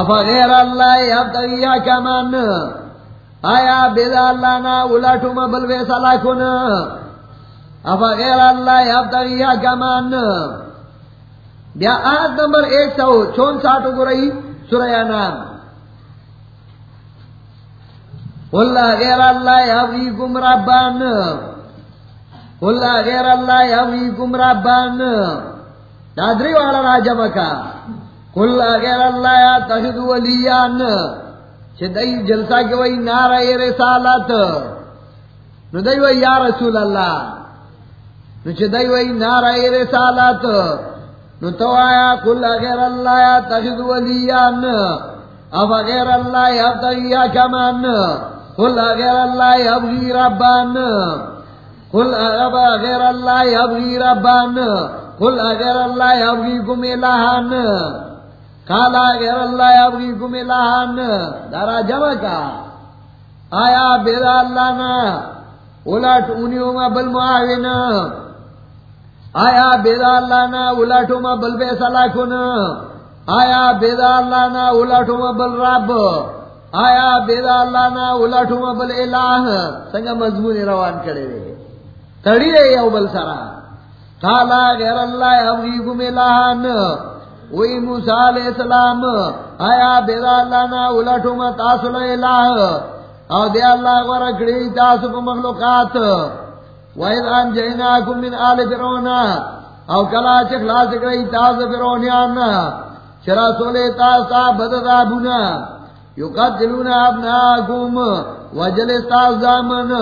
افا غیر اللہ اب تغیہ کمان. آیا بیدا اللہ نا اولٹو مبل ویسا لاکھون افا غیر اللہ اب تغیہ کمان. بیا آیت نمبر ایک سو چون ساٹو گو رہی سورہ نام اللہ غیر اللہ ابغیکم ربان. اللہ غیر اللہ ابغیکم ربان. دادری والا راجہ مکا کل غیر اللہ تخذ ولیان چھدائی جلسہ کے وہی نعرہ رسالت۔ نو دائی وہی یا رسول اللہ۔ نو چھدائی وہی نعرہ رسالت۔ نو تو آیا کل غیر اللہ تخذ ولیان۔ اب غیر اللہ اب تغیہ کمان۔ کل غیر اللہ یا ابغی ربان۔ کل غیر اللہ یا ابغی ربان۔ کل غیر اللہ ابغی کم الہان کالا غیر اللہ ابغی کم الہان دارا جمع کا آیا بیدا اللہ نا؟ اولٹ انیوں میں بل معاون. آیا بیدا اللہ نا؟ اولٹوں میں بل بے سلاکن آیا بیدا اللہ نا؟ اولٹوں میں بل رب. آیا بیدا اللہ نا؟ اولٹوں میں بل الہ سنگا مضمون روان کرے تڑی رہے او بل سرا. کالا غیر اللہ ابغی کم الہان وہی موسیٰ علیہ السلام. آیا بیدا اللہ نا اولٹوں میں تاثل الہ. او دے اللہ ورکڑی تاسو پا مخلوقات. وَإِذْ أَنْجَيْنَاكُمْ مِنْ آلِ فِرْعَوْنَ. او کلا چخلا سکرئی تاز فرعونیان. چرا سولے تاز تا بددابونا یقتلون ابناکم. وجل تاز دامن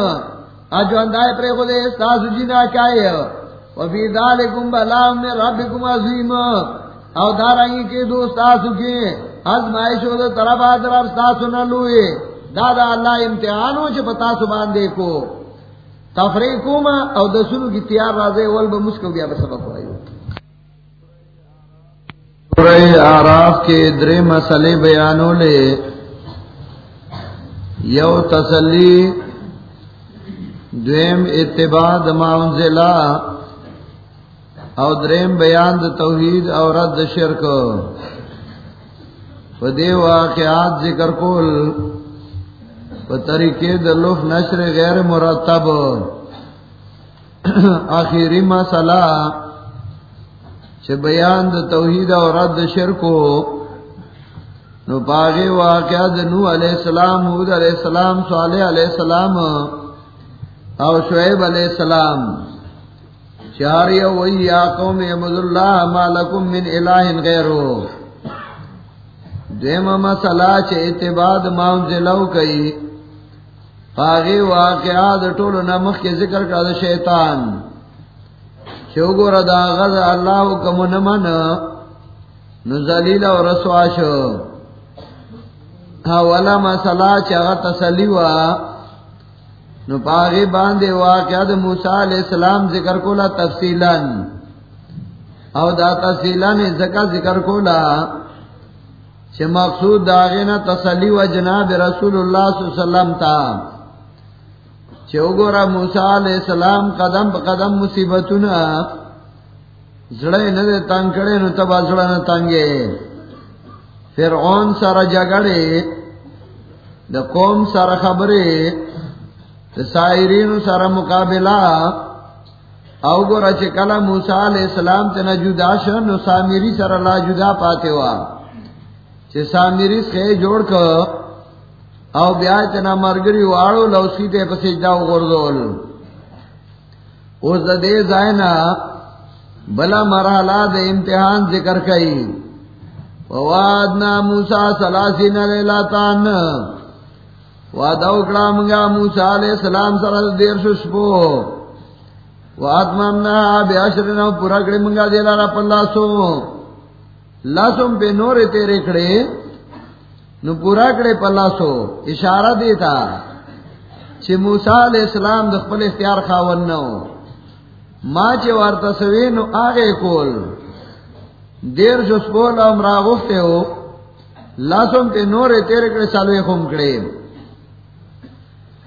اجو اندائے پر خودے تاز جنا کائے وفی ذالکم بلام من ربکم عظیم او دارنگی کے دوست تاسو کے ازمائش ہو دو طرف آدر تاسو نہ لوئے. دادا اللہ امتحانوں سے پتا سبان دیکھو تفریح ما او دسنو کی تیار رازے اول با مسکو بیا بسبب ہوئی سورہ آراف کے درے مسئلے بیانوں لے. یو تسلی دویم اتباع دما او دریم بیان د توحید او رد شرک. و دے واقعات ذکر کول و طریقے دلف نشر غیر مرتب. آخری مسئلہ چھ بیان د توحید اور رد شرکو نو باغی واقعہ د نو علیہ السلام حود علیہ السلام، صالح علیہ السلام او شعیب علیہ السلام. چاری وی یا قوم عبد اللہ ما لکم من الہ غیرو دیم مسئلہ چھ اتباد ماؤنزلو کئی۔ آگے واقعات ٹول نمخ کے ذکر کا دا شیطان۔ شوگو ردا غز اللہ کم نمن۔ نزلیل و رسواش اولا مسئلہ چاگا تسلیوا۔ نو پاگے باندے واقعات موسیٰ علیہ السلام ذکر کولا تفصیلا. او دا تفصیلا نے ذکر ذکر کولا چھ مقصود داغینا تسلی و جناب رسول اللہ صلی اللہ علیہ وسلم تا. چوگورا موسیٰ علیہ السلام قدم پا قدم مصیبتونا زڑے ندے تنگ کرے نو تبا زڑا نتنگے فرعون سر جگڑے، دا قوم سر خبرے سائرین سر مقابلہ۔ او گورا چکلا موسیٰ علیہ السلام تینا جدا شن، نو سامیری سر لا جدا پاتے وا۔ چھ سامیری سخے جوڑ کر، او بیا تنا مرگری واړو لو سیته په سجدا وغورځول اوس د دې ځاینا بلا مرحله د امتحان ذکر کړي ووادنا موسی سلاسین لیلاتان وعده وکړه موږ موسی علی السلام سره دیر شو شپو واتمنا بیاشرنا پورا کړی موږ دلاره په لاسو. لاسوم په نور تیرې کړې نو پورا کڑے پلاسو اشارہ دیتا چھ موسیٰ علیہ السلام دخ پل اختیار خاون نو. ما چھ وارتا سوی نو آگے کول. دیر جو سپول امرا غفتے ہو. لاسم تے نورے تیرے کڑے سالوے خم کڑے.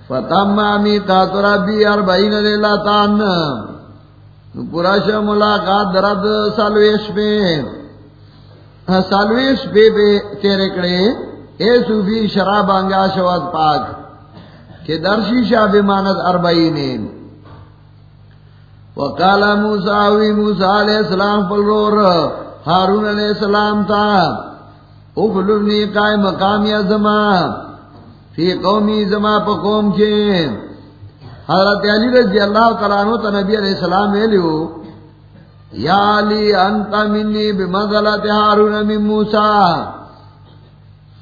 فتم آمی تاتو ربی اربعین لیلہ تان. نو ملاقات درد سالویش میں ہاں، سالویش بے بے تیرے کڑے. اے صوفی شراب انگا شواد پاک. کہ درشی شاہ بمانت اربعین. وقالا موسیٰ، وی موسیٰ علیہ السلام فلرور حارون علیہ السلام تا. اخلونی قائم مقامی زمان فی قومی زما پا قوم کے۔ حضرت علی رضی اللہ تعالیٰ عنہ تا نبی علیہ السلام ویلیو، یا علی انتا منی بمزلت حارون من موسیٰ۔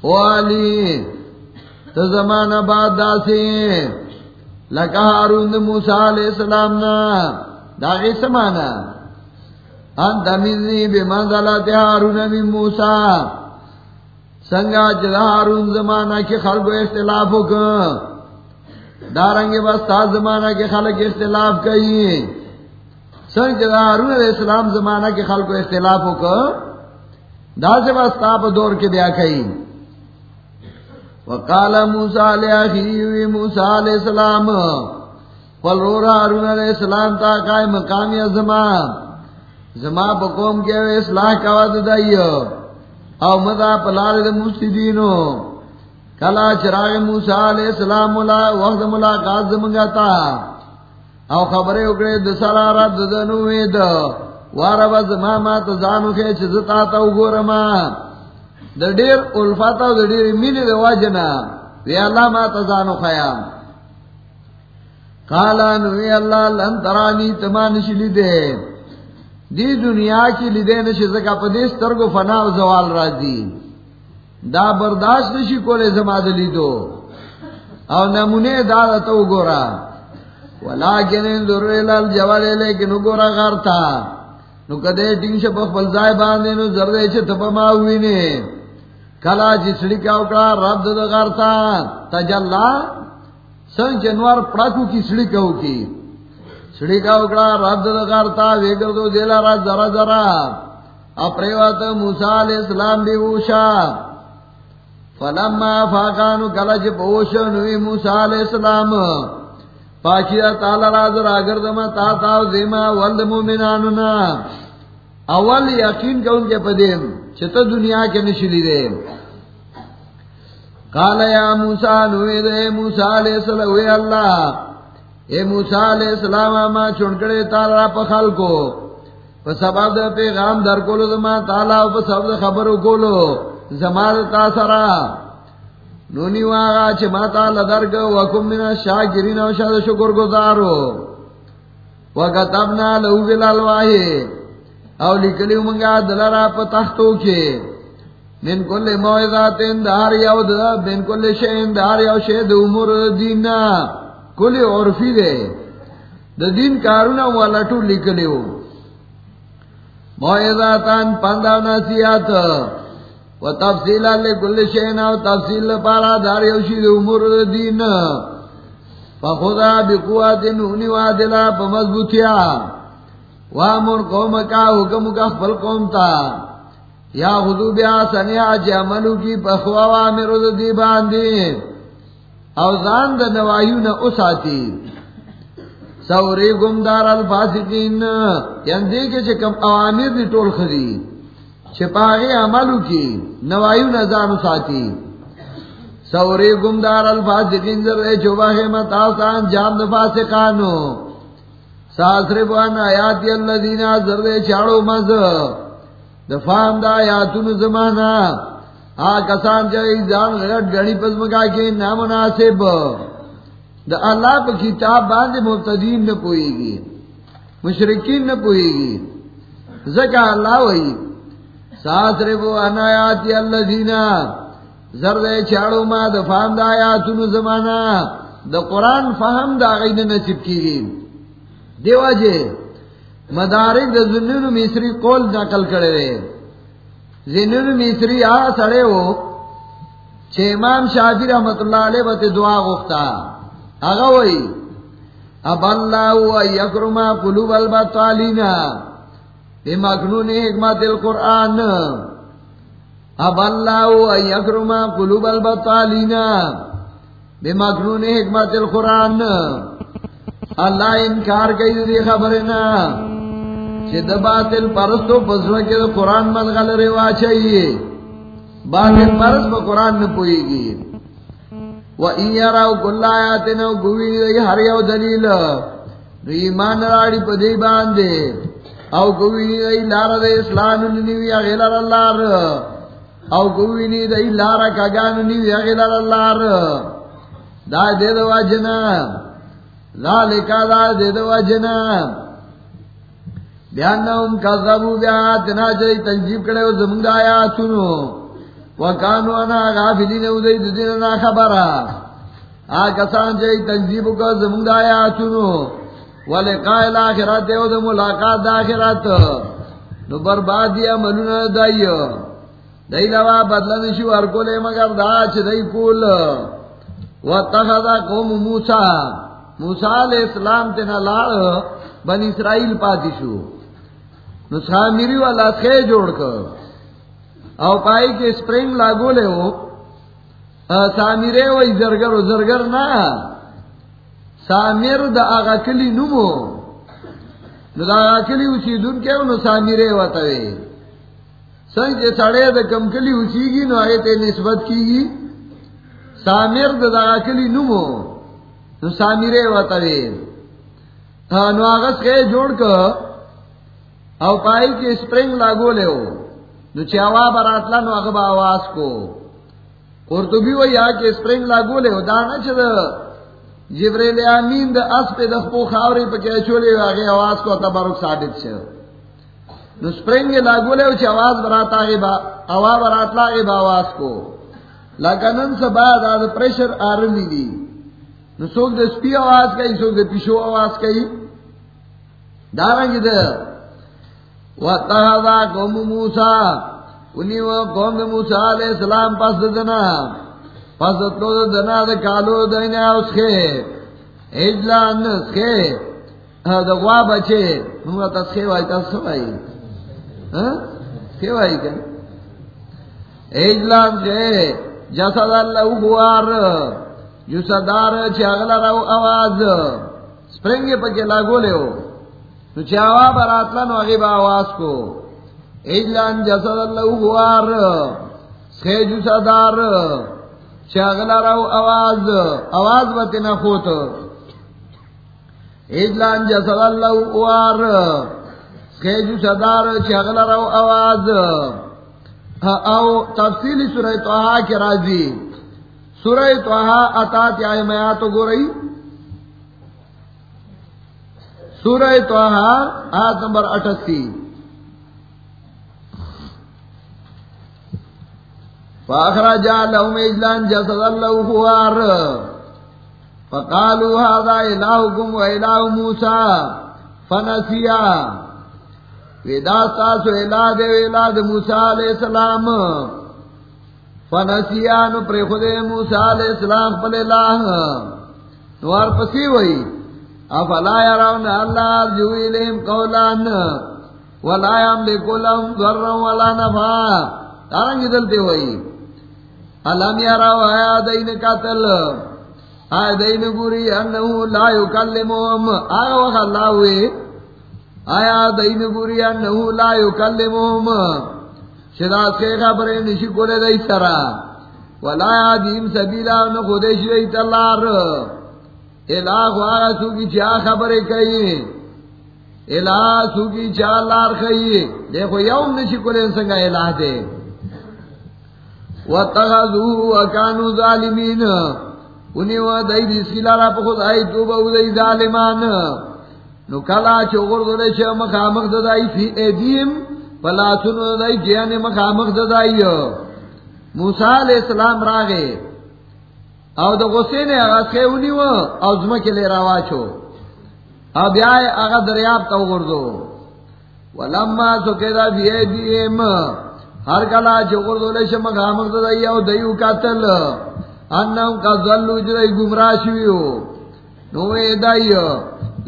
او علی، تا زمان بعد داسی، لکا حارون دا موسیٰ علیہ السلام نا داغی سمانا۔ انتا منی بمزلت حارون من موسیٰ۔ سنگا جدا ہارون زمانہ کے خلق و اختلاف ہو دارنگے بس تا زمانہ کے خلق اختلاف کئی۔ سنگ جدا ہارون علیہ السلام زمانہ کے خلق و اختلاف ہو دا سے بس تاپ دور کے بیا کئی۔ وقال موسیٰ علیہ خیوی موسیٰ علیہ السلام۔ فلرور ہارون علیہ السلام تا قائم مقامی زمان۔ زمان بقوم کے اصلاح کا وعد دائیو او مدا پلار د مفسدینو، کلا چراغ موسی علیہ السلام ملا، وقت ملاقات زمنگا تا او خبره وکړه د سارا رد دنو وید واره بز ما ما ته ځانو کې چې زتا تا وګورم د ډیر الفات او د ډیر مینې د واجنا، وی الله ما ته ځانو خیام قال ان وی الله لن ترانی تمان شلی دے۔ دی دنیا کی لیدے نشی زکا پدیس ترگو فنا و زوال راجی دا برداشت نشی کولے زماد لیدو. او نمونے دا دا تو گورا. ولیکن اندر الال جوالے لیکن گورا غارتا. نو کدے ٹنگ شپ بلزائے باندے نو زردے چھ تپا ماوی نے. کلا چی سڑی کا اکڑا رب دا غارتا. تجلا سنگ چنوار پڑاکو کی سڑی کا کی. سڑی کا اکڑا رب دکارتا ویگر تو دیلا را ذرا ذرا۔ اپریوات موسیٰ علیہ السلام بھی ووشا فلما فاقانو کلچ پوشا نوی موسیٰ علیہ السلام۔ پاچی پاکیا تالا را ذرا گردما تا تاو زیما ولد مومنانونا۔ اول یقین کا ان کے پدیم چھتا دنیا کے نشلی دے۔ قال یا موسیٰ، نوی دے موسیٰ علیہ السلام وی اللہ اے موسیٰ علیہ السلام ما چونکڑے تالا پخال کو پس سبب دا پیغام در کولو دما تالا پس سبب دا خبرو کولو. زمان تا سرا. نونی واغا چھ ما تالا درگ وکم من شاکرین و شاد شکر گزارو. وکتبنا لہو بلالواہی او لکلی منگا دلارا پتختو کے. من کل موعظات اندار یو دا من کل شئی اندار یو شئی دا امور دیننا کلی عرفی دے دا دین کارونا والا ٹو لکھلے ہو موعظاتان پنداو ناسیات و تفصیلا لے کل شینا و تفصیل پارا دار یوشی دا امور دین۔ فخدا بقوات نونی وادلا پا مضبوطیا۔ وامر قوم کا حکم کا خپل قوم تا۔ یا خدو بیا سنیا چی عملو کی پخوا وامرو دا دی باندی۔ اوزان دا نوایو نا اساتی سوری گمدار الفاسقین یعنی دیکھے چھے کم اوامر دی ٹول خری چھپاغی عملو کی نوایو نزان اساتی سوری گمدار الفاسقین در اے ذرے چوباہ متاوتان جام دفاسقانو ساسربوان آیاتی اللہ دینا ذرے چاڑو مز دفام دا آیاتون زمانہ. آ کسان چاہیے جان غلط گڑی پزمکا کے نامناسب۔ دا اللہ پہ کتاب باندھ مبتدین نہ پوئے گی مشرقین نہ پوئے گی۔ زکا اللہ وہی ساس رے وہ انایاتی اللہ دینا زرد چھاڑو ما دا فہم دا آیاتون زمانہ۔ دا قرآن فہم دا غین نصیب کی گی۔ دیوا جے، مدارک دا زنون مصری قول نقل کرے رہے زنون مصری آ سڑے ہو، چھ امام شافی رحمت اللہ علیہ بت دعا گفتا آگا وئی، اب اللہ یکرما قلوب البطالینا بے مخنون حکمت القرآن۔ اب اللہ یکرما قلوب البطالینا بے مخنون حکمت القرآن۔ اللہ انکار کئی دی خبر نا باطل پرستو پسر کے تو قرآن من غل روا چاہیے باطل پرست پا قرآن میں پوئے گی وہ راؤ کل آیا تین گوی ہر یو دلیل. ایمان راڑی پدی باندے او گوی دی لار دے اسلام نیوی اغیلر اللہ او گوی نی دی لار کگان نیوی اغیلر اللہ دا دے دو جنا لا ذالکا دا دے دو جنا بیانہم کذبو بیاتنا چاہی تنجیب کرے و زمانگ آیا سنو وکانو انا غافلین او دی دینا خبرا. آکا سان چاہی تنجیب کرے و زمانگ آیا سنو ولقاء الاخرت او د ملاقات د اخرت نو بربادی عملونه دایو دای لوا بدلن شو ور کوله مگر دا چې دای کول. واتخذ قوم موسی. موسی علیہ السلام ته نه لاړ بنی اسرائیل پاتې شو. نو سامری والا څخه جوړ کړ او پائی پای کې سپرینګ لاګولې وو سامری وای زرګر زرګر نه سامر دا آغا کلی نمو نو دا آغا کلی اسی دن کے نو سامرے وطوے سنگ چے سڑے دا کم کلی اسی گی نو آئے تے نسبت کی گی سامر دا آغا کلی نمو نو سامرے وطوے نو آغا سکے جوڑ کر۔ او پائی کے سپرنگ لاگو لے ہو نو چاوا براتلا نو اغبا آواز کو. قرطبی وی آکے سپرنگ لاگو لے ہو دانا چھ دا جبریل امین دا اس پہ دخپو خاوری پہ کیا چولے آگے آواز کو تبرک ثابت چھو نو سپرنگ لاگو لے ہو اچھ آواز برات آگے با آواز برات لاغے با آواز کو. لکنن سے بعد آدھ پریشر آرمی دی نو سوک دا سپی آواز کئی سوک دا پیشو آواز کئی دارنگی دا قَوْمُ مُوسَى. انہی وہ قوم موسیٰ علیہ السلام پس دنا. پس اتلو دا دنا دا کالو دینا اس کے. اجلان اس کے. ہاں، دا غوا بچے. نمگا تسخے وائی تسخے وائی. ہاں؟ سخے وائی کن اجلان کے. جسد اللہ غوار جسدار چھ اغلا رو آواز. سپرنگے پکے لاگو لے ہو. تو چھ آواز براتلا نو اغیب آواز کو. اجلان جسد اللہ غوار سخے جسدار چاغلا راو آواز. آواز بتے نہ خوت اجلان جسد اللہ اوار خیجو صدار چاغلا راو آواز. او تفصیلی سورہ توحا کے راضی. سورہ توحا اتات آئے میں آتو گو رہی سورہ توحا آیت نمبر اٹھتی فاخرج لهم اجلان جسد الله خوار فقالوا هذا الهكم واله موسى، فنسيا۔ ودا تاسو الہ دے الہ دے موسی علیہ السلام فنسیا نو پر خدے موسی علیہ السلام پلے الہ۔ نوار پسی وئی افلا يرون الله جو الہم قولان ولا يملك لهم ضرا ولا نفعا تارنگی دلتے ہوئی علم یارا آیا دین قتل آیا دین گوری انہو لا یکلمہم آیا وقت اللہ ہوئے آیا دین گوری انہو لا یکلمہم شداس کے خبریں نشی کولے دی سرا ولا یادیم سبیلا نخودش ویت اللہ الہ خواہ سوکی چاہ خبریں کئی۔ الہ سوکی چاہ اللہ کئی۔ دیکھو یوم نشی کولے سنگا الہ دے۔ واتخذوه وكانوا ظالمين انہی و دائی بیسی لارا پا خود آئی تو با دائی ظالمان۔ نو کلا چوگر دو دائی شا مخامق دائی فی ایدیم۔ پلا سنو دائی جیان مخامق دائی موسیٰ علیہ السلام راگے او دا غصے نے اغا سکے انہی و او زمک لے روا چھو او بیائے اغا دریاب تو گردو ولما سکے دا فی ایدیم ہر کلا چکر دولے شم خامق دائی او دیو قتل انہم قذلو جدائی گمراہ شویو نوے دائی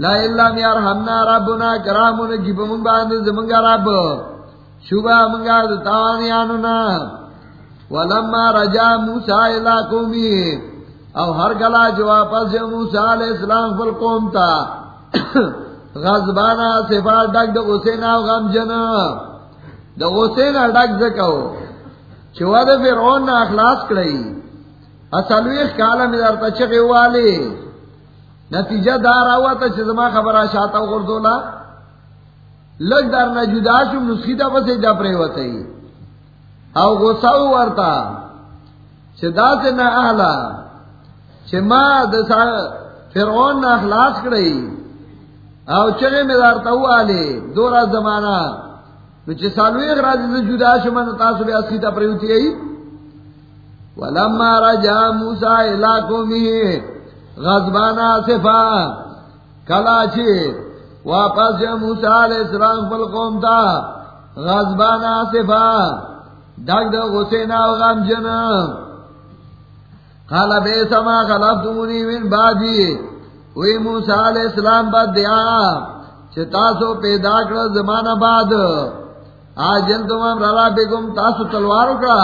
لا اللہ میار ہمنا ربنا کرامون کی پمون باندے زمنگا رب. شبہ منگا تاوانیانونا ولما رجا موسیٰ الہ قومی او ہر کلا جو واپس موسیٰ علیہ السلام فل قوم تا غزبانا صفات ڈک دا غسین آو غم جن دا غسین ڈک زکو. چوا دا فرعون نا اخلاص کرائی اصلویخ کالا می در تچقی والی. نتیجہ دار آوا تا چزما خبر آشاتا غردولا. لگ در نجدا شم نسخی تا پسی جا پریوتی. او غصاو ورتا. چه دا سے نا احلا. چه ما دا فرعون نا اخلاص کرائی او چگے میں دارتا ہوا لے دورا زمانہ. چھ سالوی اخراج سے جدا شمن تاسو بے اسی تا پریوتی گئی ولما رجا موسیٰ علاقوں میں غزبانا صفا. کلا چھے واپس موسیٰ علیہ السلام پل قوم تا غزبانا صفا. ڈاک دا غسینا و غم جنم قال بے سما خلاف خلفتمونی من بعدی. وی موسیٰ علیہ السلام با دیا چھ پیدا کر زمانہ بعد. آج جن تم رلا بیگم تاسو تلوار اکڑا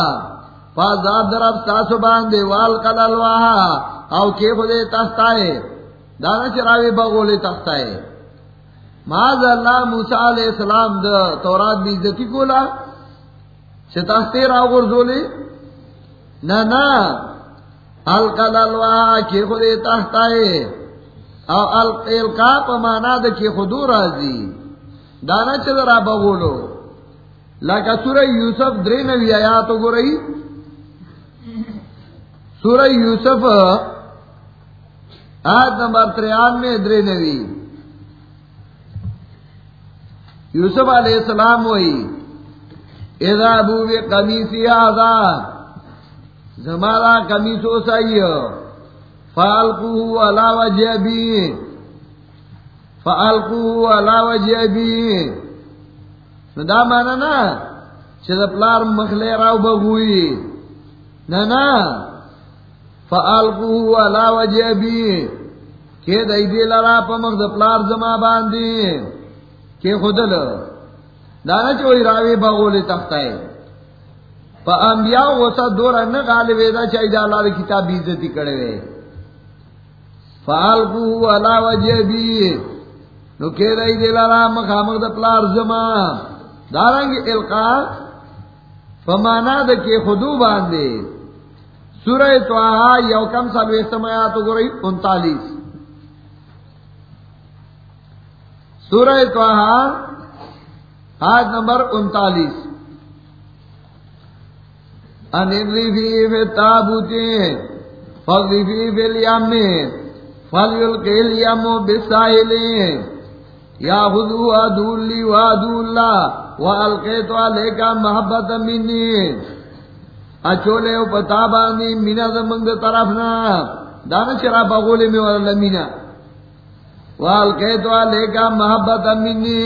فازاد درب تاسو باندے وال کلالواہا او کی خودے تختائے دانا چراوی بغولے تختائے ماذا اللہ موسیٰ علیہ السلام دا تورات بیزتی کولا؟ چھ راو گرزولے نا نا. الکلالواہا کی خودے تختائے او القا پمانا د کی خدو راضی دانا چل را بغولو. لکا سورہ یوسف درے نوی آیاتو گو رہی سورہ یوسف، آیت نمبر تریان میں درے نوی. یوسف علیہ السلام وہی اذا ابو بے قمیسی آزا زمارا قمیسو سائیو. فالقوه على وجه ابي فالقوه على وجه ابي ندا مانا نا چه پلار مخلی راو بگوئی نا نا فالقوه على وجه کہ دای دی لرا پا مخ د پلار زما باندی کہ خودل دانا چوئی راوی بغولی تختای پا انبیاء غصہ دورا نغالوی دا چاہی دا اللہ کتاب بیزتی کڑوے فالقو علا وجہ بھی نو کہ رئی دے لارا مخامق دا پلار زمان دارنگی القا فمانا دا کے خودو باندے۔ سورہ توہا یو کم سالو احتمایاتو گو رئی انتالیس۔ سورہ توہا آج نمبر انتالیس۔ انری کے لیا مو بسائلے یا خدو تو کا محبت منی اچولے او پتا باندی مینا زمنگ طرفنا دانا شرا بغولے میں والا مینا والقے تو علیہ کا محبت منی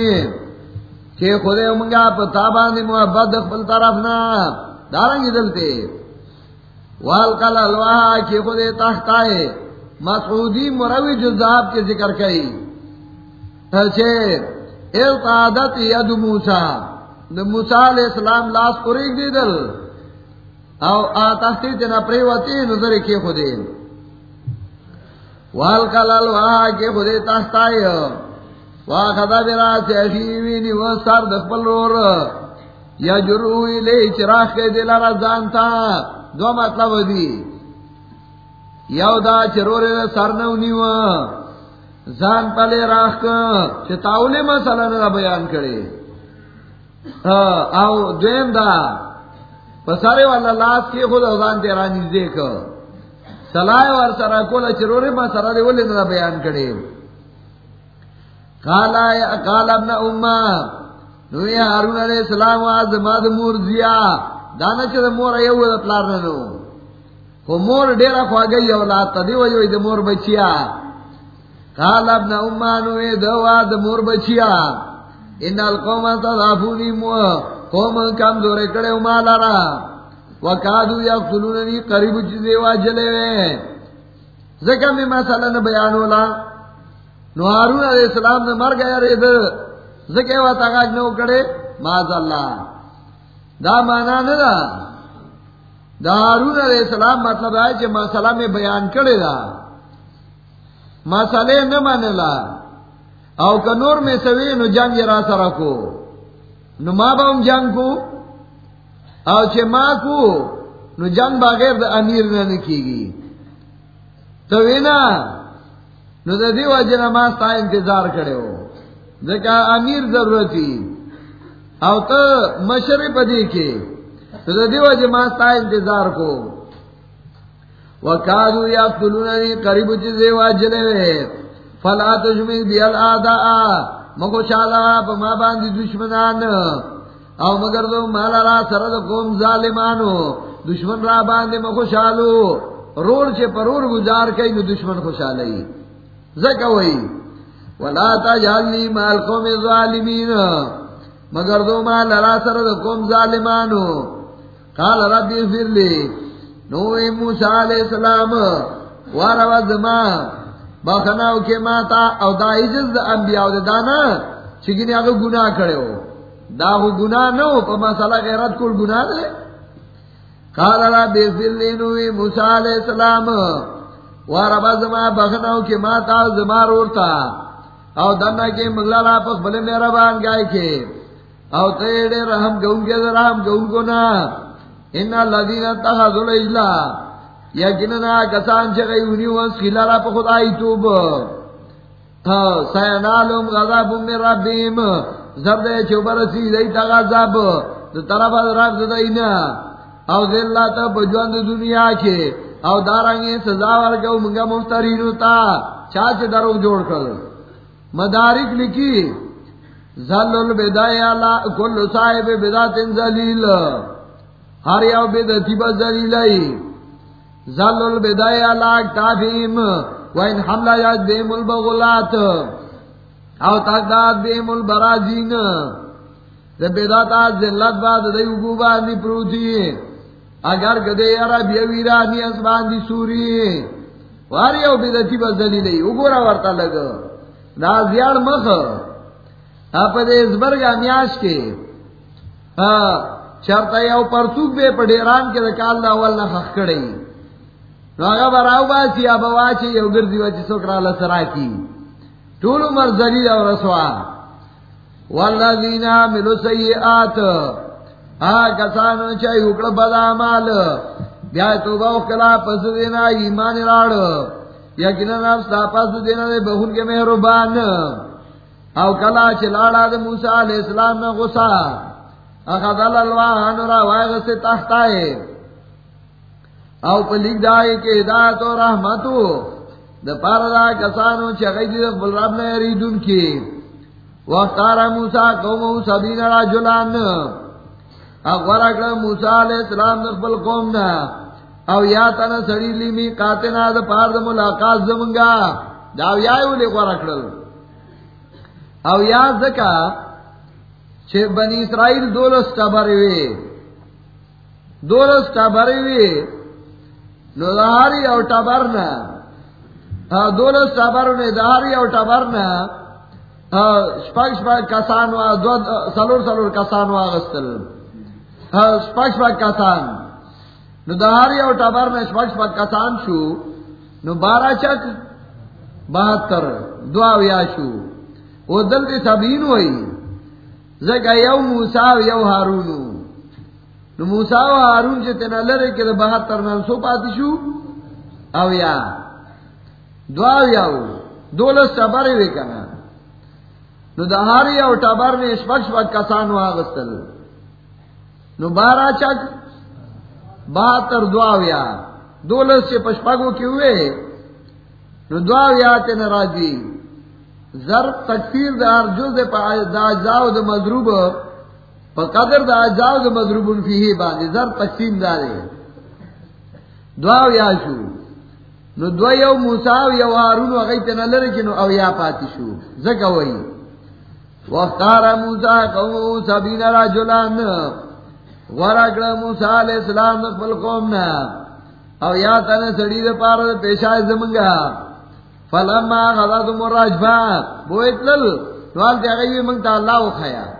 کہ خودے منگا پتا باندی محبت دخل طرفنا. گی دلتے۔ والقل الواہ کہ خودے تحتائے مسعودی مروی جزاب کے ذکر کئی القادت ید موسا موسا علیہ السلام لاس کو دی دل۔ او آتختی تینا پریواتی نظر کے خودے والکل الواہ کے خودے تختائی واخدا برا سے اشیوینی و سر دخپل رور۔ یا جروی لے چراخ کے دل رزان تھا دو مطلب دی. You the چرور sir know new. زان پلے راخ چتاولے مسئلہ نہ بیان کرے. او دویم دا پسارے والا لاس کی خود اوزان تیرا نزدے کا سلائے ور سرا کولا چرورے ما سرا دے ولے نہ بیان کرے. قالا یا قال ابن امہ نو یا ہارون علیہ السلام واز ماد مور زیا. دانا چھ مور ایو دا پلار نو. کو مور ڈیرا خوا گئی اولاد تا دیو جو دا مور بچیا. قال ابن امانو اے دوا دا مور بچیا. ان القوم تضافونی مو، قوم کم دورے کڑے امالا را وکادو یقتلوننی قریب چیزے واجلے وے ذکر میں مسئلہ نے بیانولا. نو ہارون علیہ السلام نے مر گیا رے در ذکر و تاغاج نو کڑے ماذ اللہ دا مانا نہ دا۔ دارون علیہ السلام مطلب ہے کہ مسئلہ میں بیان کرے گا مسئلے نہ مانلا او کنور میں سوی نو جنگ را سرا کو۔ نو ما با جنگ کو۔ او چھ ما کو۔ نو جنگ بغیر دا امیر نہ نکی گی تو نا نو دا دیو جنا ما ستا انتظار کرے ہو۔ دیکھا امیر ضرورتی او تو مشرے پدی کے تو دیو جنا انتظار کو وکادو یا فلوننی قریب چیزے واجلے وے فلا تجمی بیال آداء مگو شالا پا ما باندی دشمنان. او مگر دو مالا را سرد قوم ظالمانو. دشمن را باندی مگو شالو. روڑ چے پرور گزار کئی نو دشمن خوشالی زکوئی ولا تجعلنی مال قوم ظالمین مگر دو مالا را سرد قوم ظالمانو. قال ربی اغفر لی. نو موسیٰ علیہ السلام. وارا زمان بخناو کے ماتا او دا عجز دا انبیاء دا دانا چکنی اگو گناہ کڑے ہو. دا ہو گناہ نو پا مسئلہ غیرت کل گناہ دے. قال اللہ بیفر لینوی موسیٰ علیہ السلام. واربا زمان بخناو کے ماتا زمان رورتا او دنہ کے مغلالا پس بلے میرا بان گائے کے۔ او تیڑے رحم گون کے رحم گون کو نا۔ انہا لذین اتخذ العجلہ یقینا کسان چه غیونی و خلال پا خدای توب۔ ہاں، سینالم غضب من ربیم۔ زرد چه برسی دیتا غضب دو طرف رب دینا او ذلتا بجوان دنیا کے۔ او دارنگی سزاور کو منگا مفترینو تا۔ چاچ دروگ جوڑ کر۔ مدارک لکی ذل البدائی علا کل صاحب بدات زلیل ہر یو بدتی بزلیلائی زل البدائی علاق تافیم وین حملہ یاد بیم البغلات. او تقداد بیم البرازین. دا بداتا زلت با دا دی اگوبا دی پروتی. اگر گدے عرب یویرانی اسبان دی سوری. واری او بدتی بزدلی لی اگورا ورطا لگا. دا زیاد مخ. اپا دے ازبرگا میاش کے شرطا یو پرسوک بے پڑیران کے دکال دا اول نخخ کڑی نو هغه براو باسی ابا واچی یو ګرځي و چې څوکړه لسرا کی ټول عمر ذلیل او رسوا. والذین عملوا سیئات ا کسانو چې یو کړه بد اعمال. بیا توبه وکړه، پس دینا ایمان راړ یقینا نفس پس دینا به بهون کې مهربان او کلا چې لاړه د موسی علی السلام نه غصه اخذ الله ان را وایغه سے تحتای او پا لکھ دائی کے ہدایت و رحمتو دا پارا دا کسانو چگئی دی دخبل رب نے یریدون کی. وقتارا موسیٰ قومو سبین را جلان. اقوار اکڑا موسیٰ علیہ السلام دخبل قومنا او یا تنا سڑی لیمی قاتنا دا پار دا ملاقات زمنگا دا او یا اولی قوار اکڑا او یا زکا چھے بنی اسرائیل دولس ٹبری وی. دولس ٹبری وی. نو دہاری او ٹبرنا دولس ٹبر نے دہاری او ٹبرنا شپک شپک کسان وا، دو سلور سلور کسان وا غسل شپک شپک کسان. نو دہاری او ٹبر نے شپک شپک کسان شو، نو بارہ چک بہتر دعا ویا شو۔ وہ دل کے سبین ہوئی۔ زکا یو موسا یو ہارونو نو موسی او هارون چې تنه لره کې د 72 نن سو پاتې شو۔ او یا دعا یاو دولس صبر وی کنه نو د هاري او ټبر نه شپږ شپږ کسان واغستل۔ نو بارا چک 72 دعا یا دولس چې پشپاګو کې وې نو دعا یا ته دار جزء په دا اجزاء د مضروب. پا قدر دا اجاو دا مضروبن فیہی باندی زر تقسیم دارے. دعاویا شو. نو دو یو موسیٰ و یو آرون و غیتنا لرکنو او یا پاتی شو. زکوئی وقتارا موسیٰ قومو سبین را جلان ورکڑا موسیٰ علیہ السلام نقبل قومنا او یا تن سڑی دا پارا دا پیشای زمنگا. فلما غضاتم الرجفا بویت لل. نوال تی اغیوی منگتا اللہ و خیال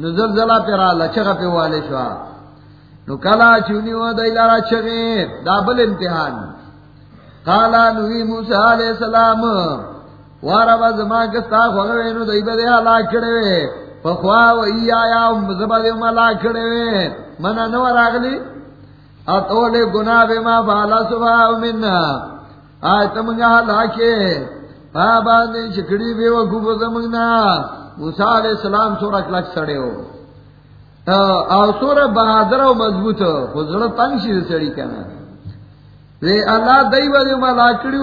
نو زلزلہ پیرا لچگا پی والے شوا. نو کلا چونی و دی لارا چگے. دا بل امتحان. قالا نوی موسیٰ علیہ السلام. وارا با زما کستا خوغوے نو دی دے حلاک کڑے پخوا و ای آیا کڑے منا نو راغلی؟ اتولے گناہ بے ما فالا صبح مننا۔ آج تمنگا حلاکے بابا نے چکڑی بے وکوب زمنگنا۔ موسیٰ علیہ السلام سورا کلک سڑے ہو۔ بہادر و مضبوط۔ تنگ شیر سڑی کنا۔ اللہ دای و دی لاکڑی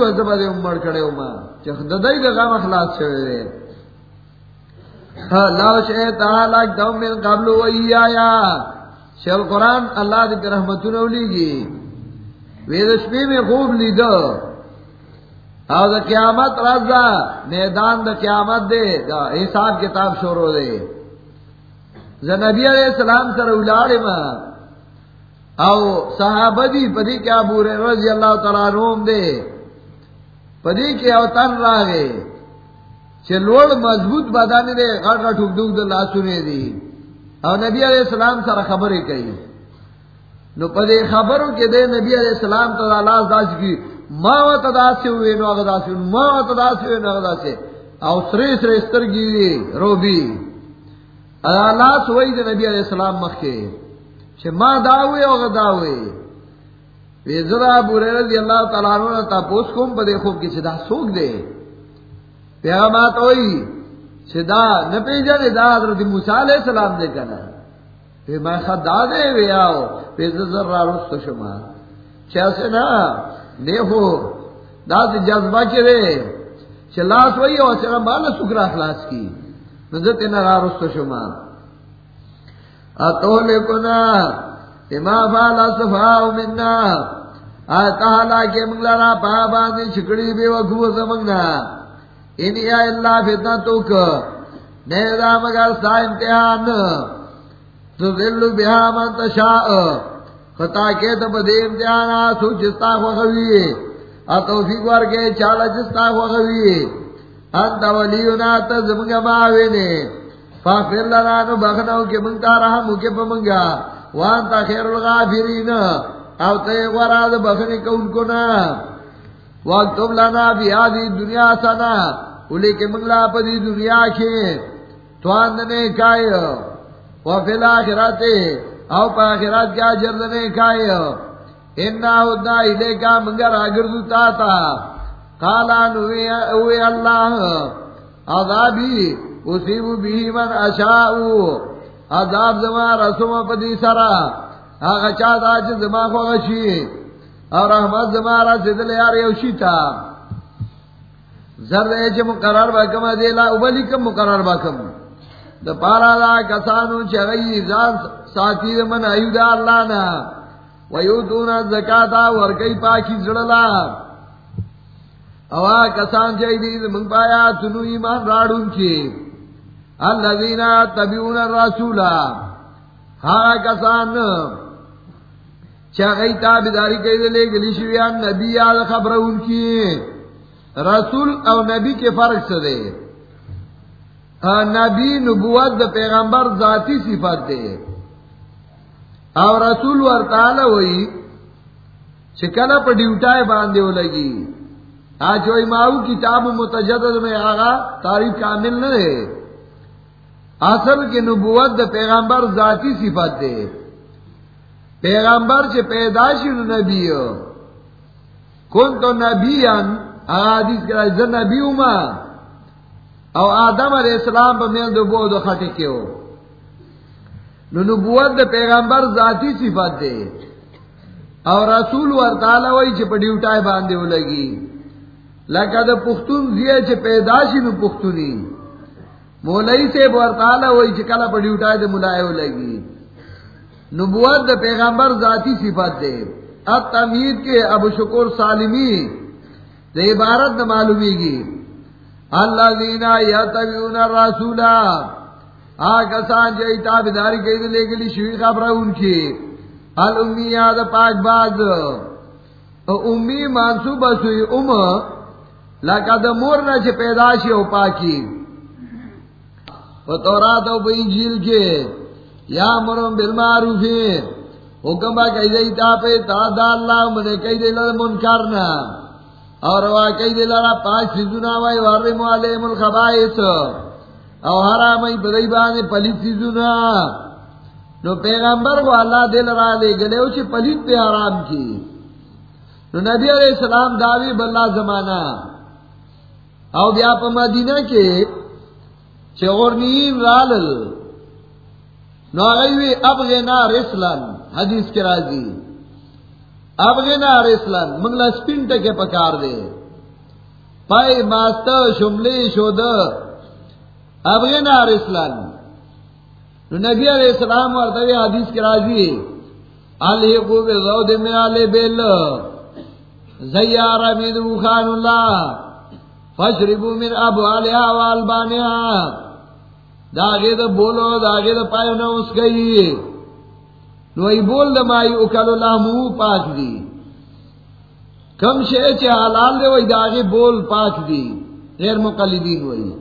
غم اخلاص دی لا شه تعالی من قبل و یا شل قران اللہ دی رحمتونه ولېږي وی د شپې می خوب لیدو او د قیامت رضا، میدان د قیامت دے، دا حساب کتاب شروع دے۔ ز نبی علیہ السلام سره ولاړې ما۔ او صحابہ دی، پدی کیا بورے رضی اللہ تعالی روم دے۔ پدی کے اوتن راگے۔ چلوڑ مضبوط بدانے دے، غٹ غٹ ٹھک دل سنے دی او نبی علیہ السلام سره خبریں کہی نو پدے خبروں کے دے نبی علیہ السلام تو اللہ داس کی، ما و تدا سے ہوئے نو اغدا سے، ما و تدا سے ہوئے نو اغدا سے۔ او سرے سرے سترگی رو بھی اللہ سوئی دے نبی علیہ السلام مخے چھے ما دا داوے او غداوے ویزرا بورے رضی اللہ تعالیٰ عنہ تا پوس کم پا دے خوب کی چھے دا سوک دے۔ پیغامات ہوئی چھے دا نپی جانے دا حضرت موسیٰ علیہ السلام دے کنا۔ پھر میں خد دا دے، وی آو پھر زر را رست شما۔ چھے اسے نا دیکھو دا سے جذبہ چرے چھے لاس وئی او چھے مالا سکر اخلاص کی۔ نزت نا را رست شما۔ اتولکنا اما فالا صفاو مننا۔ آتا حالا کے منگلا را پابانی چکڑی بے وکو زمنگنا۔ یعنی انہی اللہ فتنہ توک نیدہ مگر سا امتحان تو بہا من تشاء، خطا کے تب دے امتحان آسو جستا خوخوی اتوفیق ورکے چالا جستا خوخوی انت ولیونا تزمگا ماوینے، فاغفر لنا نو بخنو کے منتا رحمو کے پمنگا۔ وانتا خیر الغافرین او تے غراد بخنی کون کنا۔ وقتب لنا بی آدھی دنیا سنا اولی کے منگلا پا دنیا کے تواندنے کائی وفی الاخرات او پا آخرات کیا جردنے کائی انا ہدنا الے کا منگر آگردو تا تا۔ قالا نوے اللہ، عذابی اصیبو بھی من اشاؤ۔ عذاب زمان رسوم پدی سرا۔ آگا چاہتا چھ زمان خوشی اور رحمت زمان را سدل یار یوشی تا زرد ہے چھ مقرر باکم دیلا اوبلی کم مقرر باکم. دا پارا دا کسانو چھ غی زان ساتی من ایو دا اللہ نا. ویوتونا زکاة ورکی پاکی زڑلا. اوا کسان چاہی دید من پایا تنو ایمان راڑون چی الذین تبعون الرسول ہا کسان چاہی تابداری کئی لے گلی شویان نبی یاد خبر ان کی رسول او نبی کے فرق سے دے نبی نبوت دا پیغمبر ذاتی صفت دے او رسول ورطالہ ہوئی چکنا پا ڈیوٹائے باندے ہو لگی آج وہی ماؤ کتاب متجدد میں آگا تعریف کامل نہ ہے اصل کی نبوت دا پیغمبر ذاتی صفت دے پیغمبر سے پیدائشی نبی کن تو نبی حدیث کرا ز نبی اما او آدم علیہ السلام پہ میل دو بو دو خٹے کے ہو نو نبوت دا پیغمبر ذاتی صفت دے. اور رسول ورطالا وی چھ پا ڈیوٹائی باندے ہو لگی. لکہ دا پختون زیے چھ پیداشی نو پختونی. مولئی سے ورطالا وی چھ کلا پا ڈیوٹائی دا ملائے ہو لگی. نبوت دا پیغمبر ذاتی صفت دے۔ اب تمید کے ابو شکر سالمی دے عبارت نہ معلومی گی۔ اللہ دینا یا تبیون رسولا آکسان جائی تابداری کئی دلے گلی شوی خبر ان کی۔ الامی یاد پاک باز۔ امی منصوب سوی ام۔ لکا دا مور مورنا چھ پیداشی ہو پاکی۔ و تورات و انجیل کے۔ یا مرم بالمعروف حکم با کئی دی تا پہ تا دا اللہ منے کئی دی لد منکرنا اور واقعی دلارا پانچ سیزونا وائی ورم علیم الخبائس او حرام ای بدئی بانے پلیت سیزونا نو پیغمبر کو اللہ دل را لے گلے اچھی پلیت پہ حرام کی. نو نبی علیہ السلام داوی بلا زمانہ. او بیا پا مدینہ کے چغرنین رالل. نو اغیوی ابغنا رسلن، حدیث کے راضی۔ ابغنا رسلن منگلا سپین ٹکے پکار دے۔ پائی ماستا شملی شود ابغنا رسلن۔ نو نبی علیہ السلام ورطوی حدیث کے راضی علی کو بے زود میں آلے بیل۔ زیارہ میں دو اللہ۔ فشربو من ابو علیہ والبانیہ۔ داغے دا بولو داغے دا پائیو نا اس گئی نو ای بول دا مائی اکل اللہ مو پاک دی۔ کم شے چے حلال دے وی داغے بول پاک دی۔ غیر مقلدین وی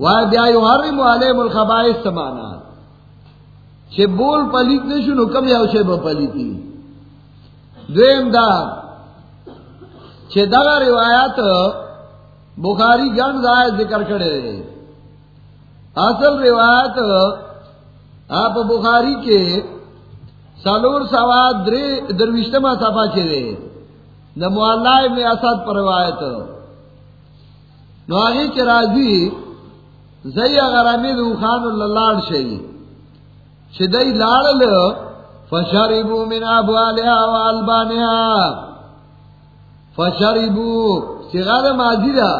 وائی بیائی حرم علیم الخبائش سمانا۔ چھے بول پلیت نشو نو کم یاو شے با پلیتی دویم دا چھے دغا روایات بخاری گن دائے ذکر کرے رہے اصل روایت آپ بخاری کے سالور سواد دروشتما سفا چرے نہ محلہ میں اسد پر روایت۔ نواغی کے راضی زئی اگر امید خان اللہ شہی شدئی لال فشربو من ابوالیا والبانیا فشربو سغاد ماضی دا۔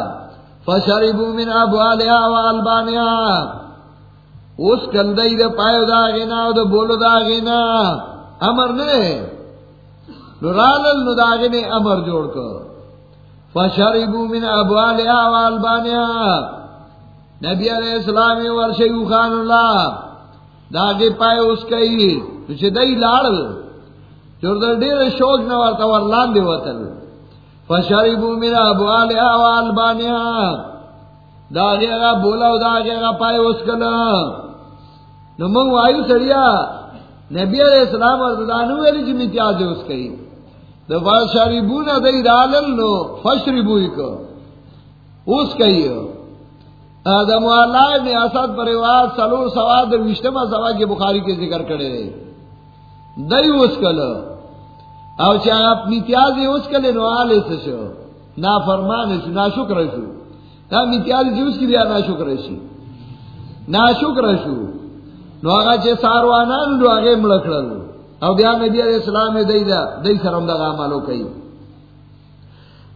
فشربو من ابوالیا والبانیا اس کندئی دا پایو دا غینا و دا بولو دا غینا امر نے نرالل نو دا غینے امر جوڑ کر. فشربو من ابوالیا والبانیا نبی علیہ السلام ورشیو خان اللہ. دا غی پایو اس کئی. تو چھ دئی لار چور در دیر شوق نوارتا ورلان دے وطل فشربو من ابوالیا والبانیا داغے گا بولا داغے گا پائے اس کلا نو وایو سڑیا نبی علیہ السلام اور دانو علی جی متیاز ہے اس کئی تو فشربو نا دئی دالل نو فشربو کو اس کئی آدم اللہ نے اسد پریوار سلور سواد وشتما سوا کے بخاری کے ذکر کرے دئی اس کلا او چا اپنی تیازی اس کلے نو آلے سشو. نا فرمان شو، نا شکر شو. نا میتیازی جو اس کی بیا نا شکر شو نا شکر شو. نو آگا چے ساروانان نو آگے ملکڑل او بیا نبی علیہ السلام دی دا، دی سرم دا غاملو کئی.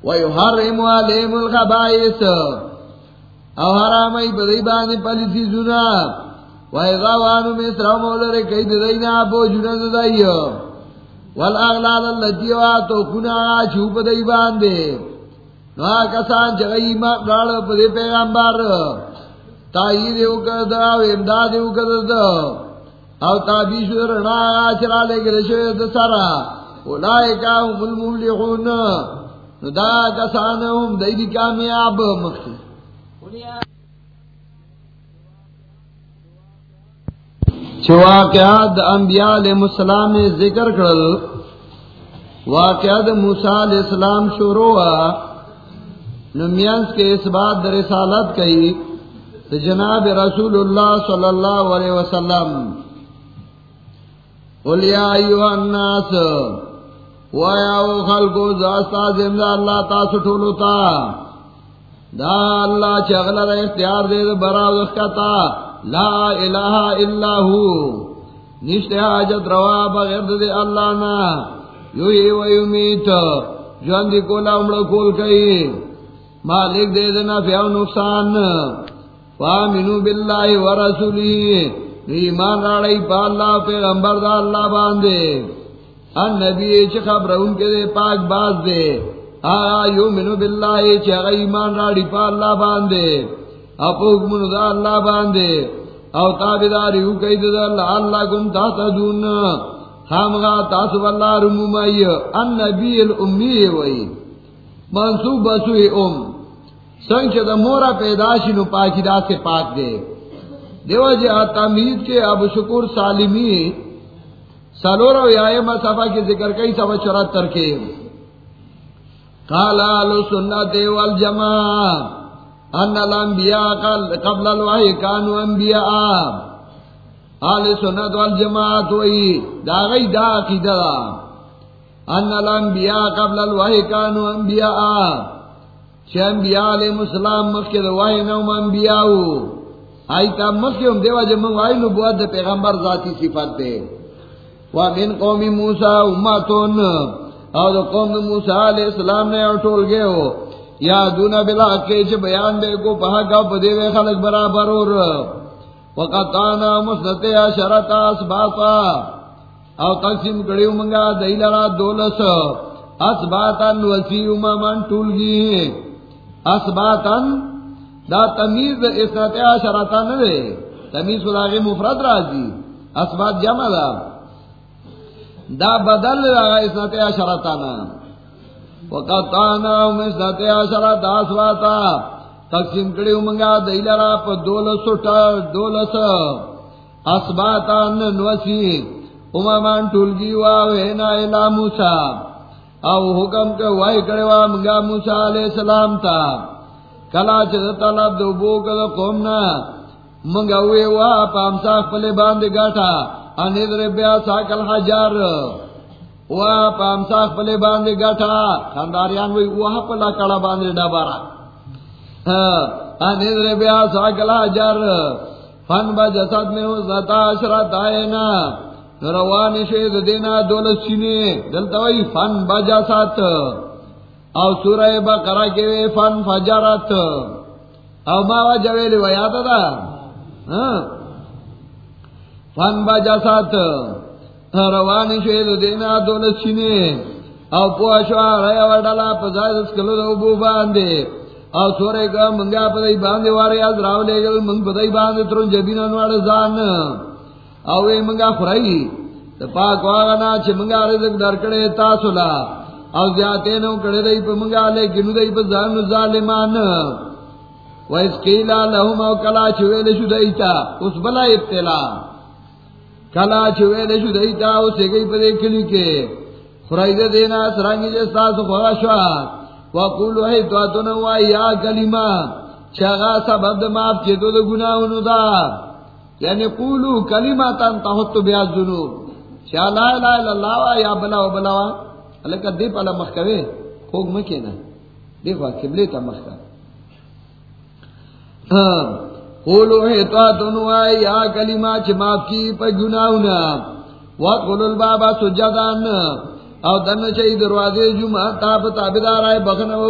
ویحرم علیم الخبائس او حرامی بدی بانی پلیسی زنا. ویغوانو میں سرم اولر کئی دینا پو جنہ دائیو والاغلال اللتی واتو کنا دی باندے کسان چگئی ایمان پدے پیغمبر. تائید او امداد او تابیش رنا لے سارا دا کسان کامیاب مختی واقعات انبیاء علیہ السلام ذکر کرل واقعات موسیٰ علیہ السلام شروع نمیانس کے اس بات در رسالت کئی جناب رسول اللہ صلی اللہ علیہ وسلم۔ قلیا ایوہ الناس ویا او خلقو زاستا زمدہ اللہ تاسو ٹھولو تا۔ دا اللہ چغلہ دا اختیار دے دا براو دخکتا لا الہ الا ہو نشتے حاجت روا بغیر دے اللہ نا یو ہی و یمیت. جوان دی کولا امڑا کول کئی مالک دے دینا فیاو نقصان. فامنو باللہ و رسولی ایمان راڑی پا اللہ پیغمبر دا اللہ باندے ان نبی چی خبر ان کے دے پاک باز دے آیا یومنو باللہ چی ایمان راڑی پا اللہ باندے اپو حکمن دا اللہ باندے. او تابداری او کئی دا اللہ اللہ کم تاتا دون. خامغا تاسو اللہ رمومائی ان نبی الامی وئی. منصوب بسوئی ام. سنگ چا دا مورا پیداشی نو پاکی دا سے پاک دے. دیو جی آتامید کے اب شکر سالمی. سالورا و یائے مصفحہ کی ذکر کئی سوا چراتر کے. قال آل سنت والجماع ان الانبیاء قبل الوحی کانو انبیاء آل سنت والجماعت وئی دا غی دا عقیدہ دا ان الانبیاء قبل الوحی کانو انبیاء چھ انبیاء علیہ السلام مخی وحی نوم انبیاء آئی تا مخی ہم دیوا جب منگوائی نبوت دا پیغمبر ذاتی صفت دے ومن قوم موسیٰ امتون اور قوم موسیٰ علیہ السلام نے اٹھول گئے ہو. یا دونا بلا کے چھ بیان دے کو پہا کا پدے وے خلق برابر اور وقتانا مسنتے شرطا اسباطا او تقسیم کڑیو منگا دیلرا دولس اسباطا وسی امامان ٹول گی اسباطا دا تمیز اسنتے شرطا ندے تمیز خداغی مفرد راجی اسباط جمع دا دا بدل رہا اسنت اشرتانا وقتانا مسنت اشرت آسواتا تقسیم کڑی منگا دیلرا پا دولس دولس اسباتا نوسی. امامان ٹولگی واوینا الى موسا او حکم کے وائی کڑی وا منگا موسا علیہ السلام تا. کلا چد طلب دو بو کد قومنا. منگا ہوئے وا پامسا پلے باندے گاٹا. انیدر بیا ساکل حجار. وا پامساخ پلے باندے گٹا خانداریان وی وہا پلا کڑا باندے ڈبارا۔ ہاں، ہاں، انیدر بیا ساکل حجار فن با جسد میں زتا عشرت آئینا روان شید دینا دولت چینے دلتا وی فن با جسد۔ او سورہ بقرہ کے وی فن فجرت۔ او ما وجویلی ویادا دا۔ ہاں فن با جاسات روان شوید دینا دولت چینے او پوشوا ریا وڈالا پزاید اسکلو دو بو باندے او سورے کا منگا پدائی باندے وارے از راو لے گل منگ پدائی باندے ترون جبین انوار زان او اے منگا خرائی دا پاک واغنا چھ منگا رزق در کڑے تاسولا او زیادے نو کڑے دائی پا منگا لے گنو دائی پا زان ظالمان. ویس کیلا لہم او کلا چوے لشو دائی تا اس بلا ابتلا. کلا چوے دے شو دیتا او سے گئی پدے کلی کے۔ خرائی دے دینا سرانگی جے ساس خواہ شوا۔ وقولو ہے تو اتنا ہوا یا کلمہ چاگا سبب دے ماپ چے تو دے گناہونو دا۔ یعنی قولو کلمہ تن تحت بیاد ذنوب چا لا الہ الا اللہ یا بلا و بلا وا لکہ دی پالا مخکوے خوگ مکی نا۔ دیکھوا کبلی تا مخکا ہاں قولو ہے تنو آئے یا کلمہ چھ معاف کی پا گناہونا. وقل البابا سجدان. او دن چاہی دروازے جمعہ تاب تابدار آئے بخن و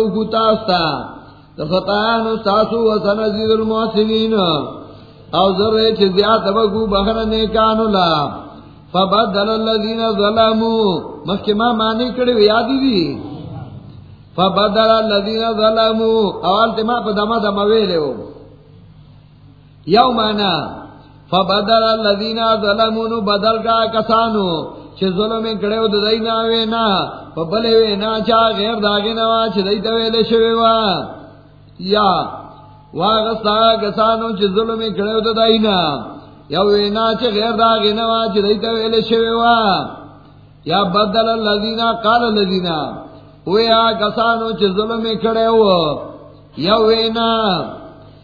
استاسو و سنزید المحسنین. او ذرے چھ بگو بخن نیکانو لا. فبدل اللذین ظلمو. محکمہ معنی کڑے یادی دی. فبدل اللذین ظلمو. اول تیمہ پا دما دما ویلے ہو. یو مانا فبدل الذین ظلمون، بدل کا کسانو چھ ظلم کڑے ود دینا وینا فبلے وینا چا غیر داگے نوا چھ دیتا ویلے شوی وا۔ یا واغستا کسانو چھ ظلم کڑے ود دینا یا وینا چھ غیر داگے نوا چھ دیتا ویلے شوی وا۔ یا بدل الذین، قال الذین۔ وے ویا کسانو چھ ظلم کڑے و یا وینا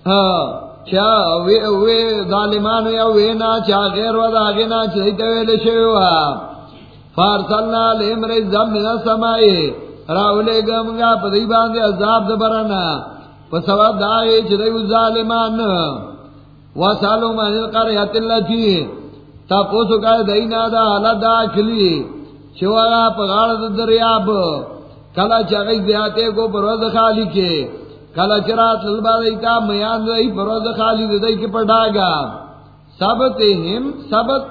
ہاں۔ چا وی وی ظالمان یا وینا چا غیر ودا غنا چیتے ویل شوا فارسلنا لهم رزم من السماء. راولے گمگا پا پدی باندې عذاب دبرنا پسوا دای چې دی ظالمان. وسالو من القريه التي تاسو کا دینا دا الا داخلي شوا په غاړه د دریاب. کلا چغی دیاته کو پروز خالی کې کلا چرات لبادی کا میان دئی بروز خالی دئی کے پڑھاگا سبت ہم سبت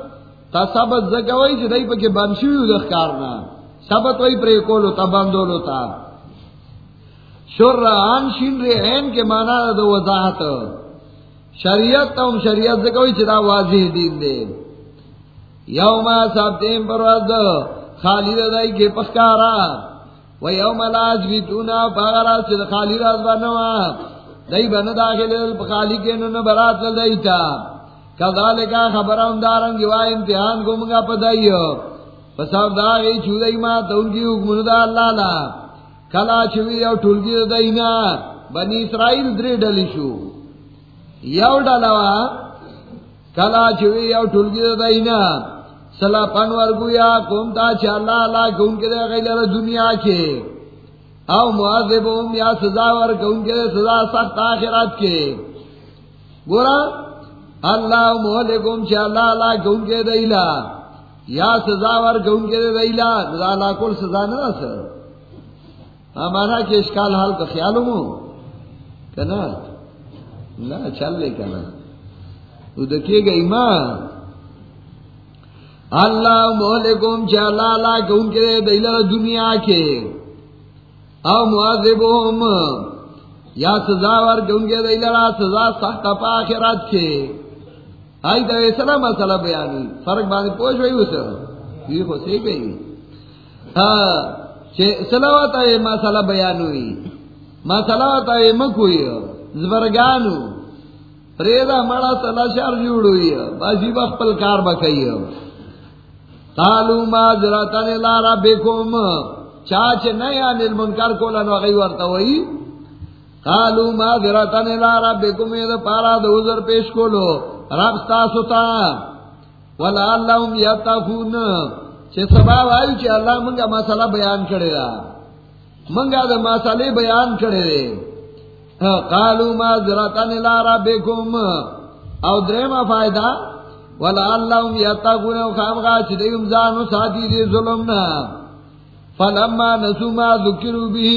تا سبت زگوئی چھ دئی پکے بنشوی دخ کارنا. سبت وئی پر کولو تا بندولو تا. شر آن شین ری عین کے مانا دا وضاحت. شریعت تا ہم شریعت زگوئی چھ دا واضح دین دے. یوما سبتیم پروز خالی دئی کے پسکارا و یوم لاج بھی تونا پاگرا سے خالی راز بنوا دئی بن داخل خالی کے نن برات چل دئی تا۔ کذالک خبرم دارن گوا امتحان کو منگا پدائیو پساب دا ای چھوڑی ما تو ان کی حکم دا اللہ لا۔ کلا چوی او ٹولگی دینا بنی اسرائیل دری ڈلی شو۔ یو ڈلوا۔ کلا چوی او ٹولگی دینا سلا پنور گویا کوم تا چالا لا کون کے دے غیلر دنیا کے۔ او معذبهم یا سزا ور کون کے سزا سخت آخرت کے۔ گورا، اللہ مہلکم چالا لا کون کے دے دیلا یا سزا ور کون کے دے دیلا لا کل سزا نہ سر ہمارا کہ اشکال حال کا خیال ہوں کنا؟ نہ چل لے کنا۔ تو دیکھیے گئی ماں اللہ مولکم چالا لا کہ ان کے دل دنیا کے او معذبهم یا سزا ور کہ ان کے دل سزا سخت پا آخرت کے۔ آئی تو ایسا نہ مسئلہ بیانی، فرق بات پوچھ ہوئی اسے یہ کو سی گئی۔ ہاں سلاوتا ہے مسئلہ بیان ہوئی۔ مسئلہ ہوتا ہے مکوئی، زبرگانو۔ ریدا مڑا سلا شر جوڑ ہوئی باسی وقت پل کار بکئی تالو ما جراتن لارا بیکوم چاچ نیا یعنی نلمنکر کولا نو غی ورتا ہوئی قالو ما جراتن لارا بیکوم یہ پارا دو عذر پیش کولو. رب ستاسو تا. ولا اللہم یتافون سبا وائی چی اللہ منگا مسئلہ بیان کرے گا منگا دا مسئلے بیان کرے رے کالو ما ذرا نلارا بیکم او درما فائدہ ولا اللہ یتا چدیم زانو ساتھی دے ظلمنا. فلما نسو ما ذکرو بھی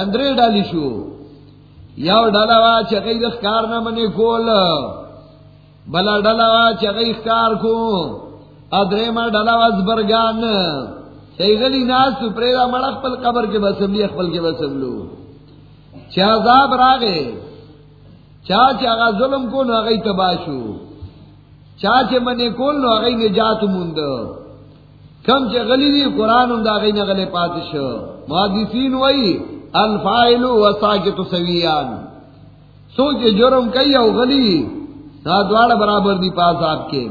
اندرے ڈالی شو. یو ڈالا چکی دخکار نہ منے کول. بلا ڈالا چکی کار کو. ادرے ما ڈالا واز برگان سیغلی ناس پریدا مڑا خپل قبر کے بسم لی خپل کے بسم لو. چا عذاب راگے چا چا آغا ظلم کو نو آغای تباشو چا چا منے کول نو آغای نجات مند کم چا غلی دی قرآن اند آغای نغلی پاتشو محادثین وئی الفائلو و ساکتو سویان. سوچ جرم کئی او غلی، نا دوارا برابر دی پاس آپ کے.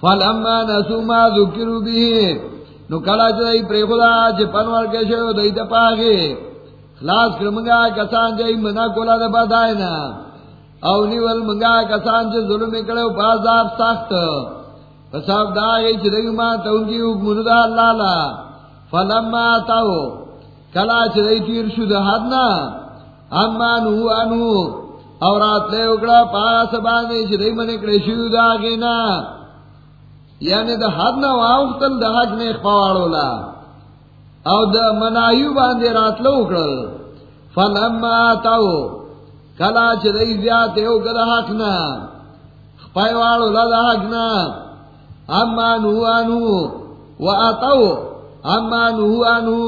فلما نسو ما ذکرو بھی، نو کلا چاہی پری خدا چھ پنور کے دائی تا پاگے. خلاص کر منگا کسان جائی منا کولا دا بدائینا او نیول منگا کسان چھ ظلم اکڑے و پازاب سخت. فساب دا گئی چھ دنگی ما تا انکی حکمونو دا اللہ لا. فلما آتاو. کلا چھ دائی تیر شو دا حدنا. اما نو انو. اور آت لے اکڑا پاس بانے چھ دائی من اکڑے شو دا گینا یعنی دا حد نہ واوختل دا حق نے خواڑو لا. او دا منایو باندے رات لو کرل فلما آتاو. کلا چھ دی زیادے ہو کدا حق نا. خپای واڑو لا دا حق نا. اما نو آنو و آتاو. اما نو آنو.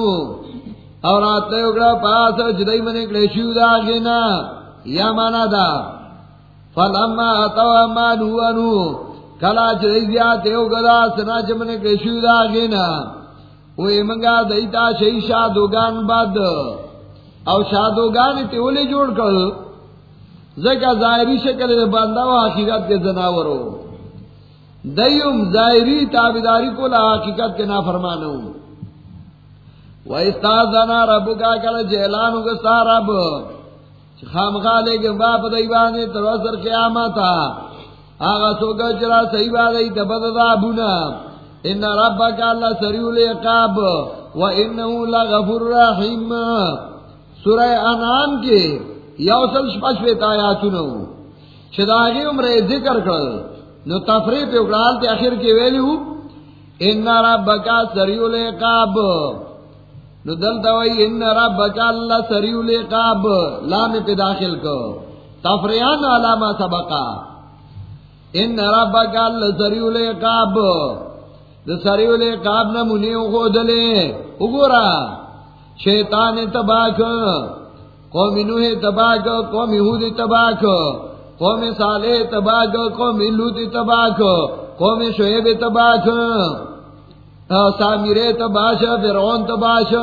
اور رات لے اکڑا پاس جدائی منے کلیشیو دا آگینا یا مانا دا. فل فلما آتاو اما نو آنو. کلا چیزیا تیو گدا سنا چمنے کشو دا گینا اوی منگا دئیتا دیتا شئی شادوگان باد. او شادوگان تیولی جوڑ کر زکا ظاہری شکل باندہ و حقیقت کے زناورو۔ دیم ظاہری تابداری کو لا حقیقت کے نافرمانو۔ و استازنا رب کا کل جیلانو گستا رب۔ خام خالے کے باپ دیوانے تروسر قیامتا آغا سوگا چرا صحیح بات ای تبت دا بونا ان ربک اللہ سریع العقاب و انہو لغفر رحیم سورہ انعام کے یوصل شپشویت آیاتونو چداغی عمر ذکر کر. نو تفریح پہ اکرال تے آخر کے ویلیو. ان ربک سریع العقاب. نو دلتا وی ان ربک اللہ سریع العقاب. لام پہ داخل کو. تفریحان علامہ سبقہ ان ربک لسریع العقاب. د سریع العقاب نہ منی کو دلے وګورا شیطان تباک قوم نوح تباک قوم یہود تباک قوم صالح تباک قوم لوط تباک قوم شعیب تباہ کو تباک سامری تباش فرعون تباش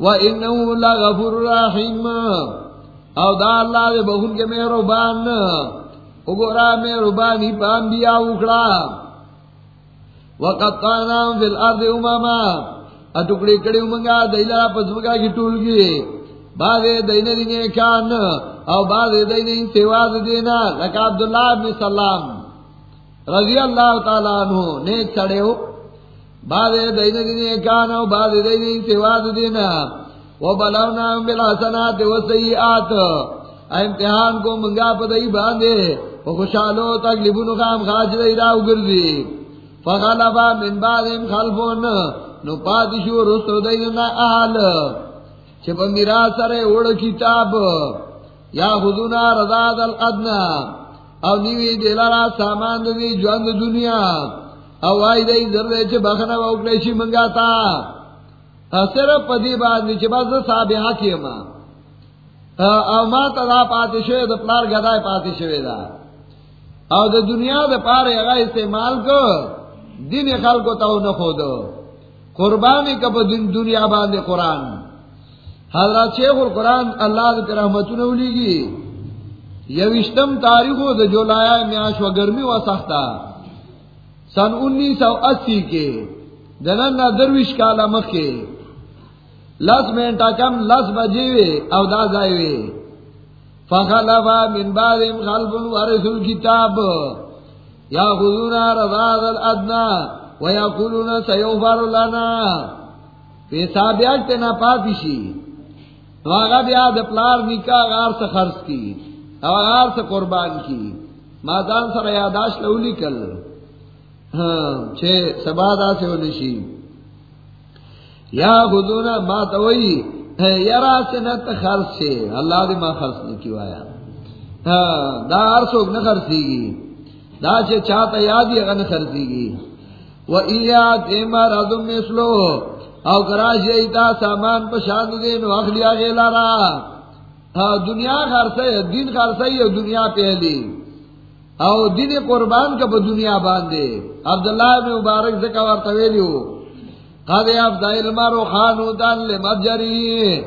و انه لغفور رحیم۔ او دا اللہ دے بہن کے مہربان۔ اگورا میں ربانی پام دیا اکڑا۔ وقت نام فی الارض اماما۔ ٹکڑی کڑی منگا دہلا پسمگا کی ٹول گی بعد دین دینے کان او بعد دین سیوا دینا لکا عبداللہ ابن سلام رضی اللہ تعالیٰ عنہ، نیک چڑے ہو۔ بعد دین دینے کان او بعد دین سیوا دینا۔ وہ بلونا بلا سنات و سیئات، امتحان کو منگا پدئی باندھے وہ خوشحالو تک لبن خام خاج دئی راو گردی فغلبا من بعد خلفون، نو پادشو رسو دینا احال چپ میرا سر اوڑ کتاب، یا خودونا رضا دل ادنا او نیوی دلارا سامان دوی جوان دو دنیا، او آئی دی زرده چه بخنا و اکلیشی منگا تا. صرف پدی بعد نیچه بس سابحا کیما او ما تدا پاتی شوی، دا پلار گدای پاتی شوی دا. او دا دنیا دا پار اگا استعمال کو، دین خلقو تاو نخودو. قربانی کپ دنیا باندے قرآن. حضرت شیخ القرآن اللہ کے رحمت نولی گی یوشتم تاریخ ہو جو لایا میاش و گرمی و سختا. سن انیس سو اسی کے. دنن درویش کالا مکھ کے لس منٹا کم لس بجے وے او دا جائے وے. فخلفا من بعد خلف ورث الكتاب. یا خذونا رضا الادنا ویقولون سیوفر لنا. پیسابیات تینا پاتیشی واغا بیا د پلار نکا غار سے خرچ کی، او غار سے قربان کی. مادان سر یاداش لولی کل ہاں چھے سبا دا سے ونشی یا خودونا ما توئی یرا سے نت خرچ سے اللہ دی ما خرچ نے کیوں آیا ہاں دا ارسوک نہ خرچی گی دا چھے چاہتا یادی اگر نہ خرچی گی و ایات ایمار ادم مثلو او کراش جیتا سامان پشاند دین وخلیا غیلا را دنیا خرسے، دین خرسے، او دنیا پہلی او دین قربان کا با دنیا باندے. عبداللہ بن مبارک زکا ورطویلیو قد افضا المارو خانو تان لے مبجری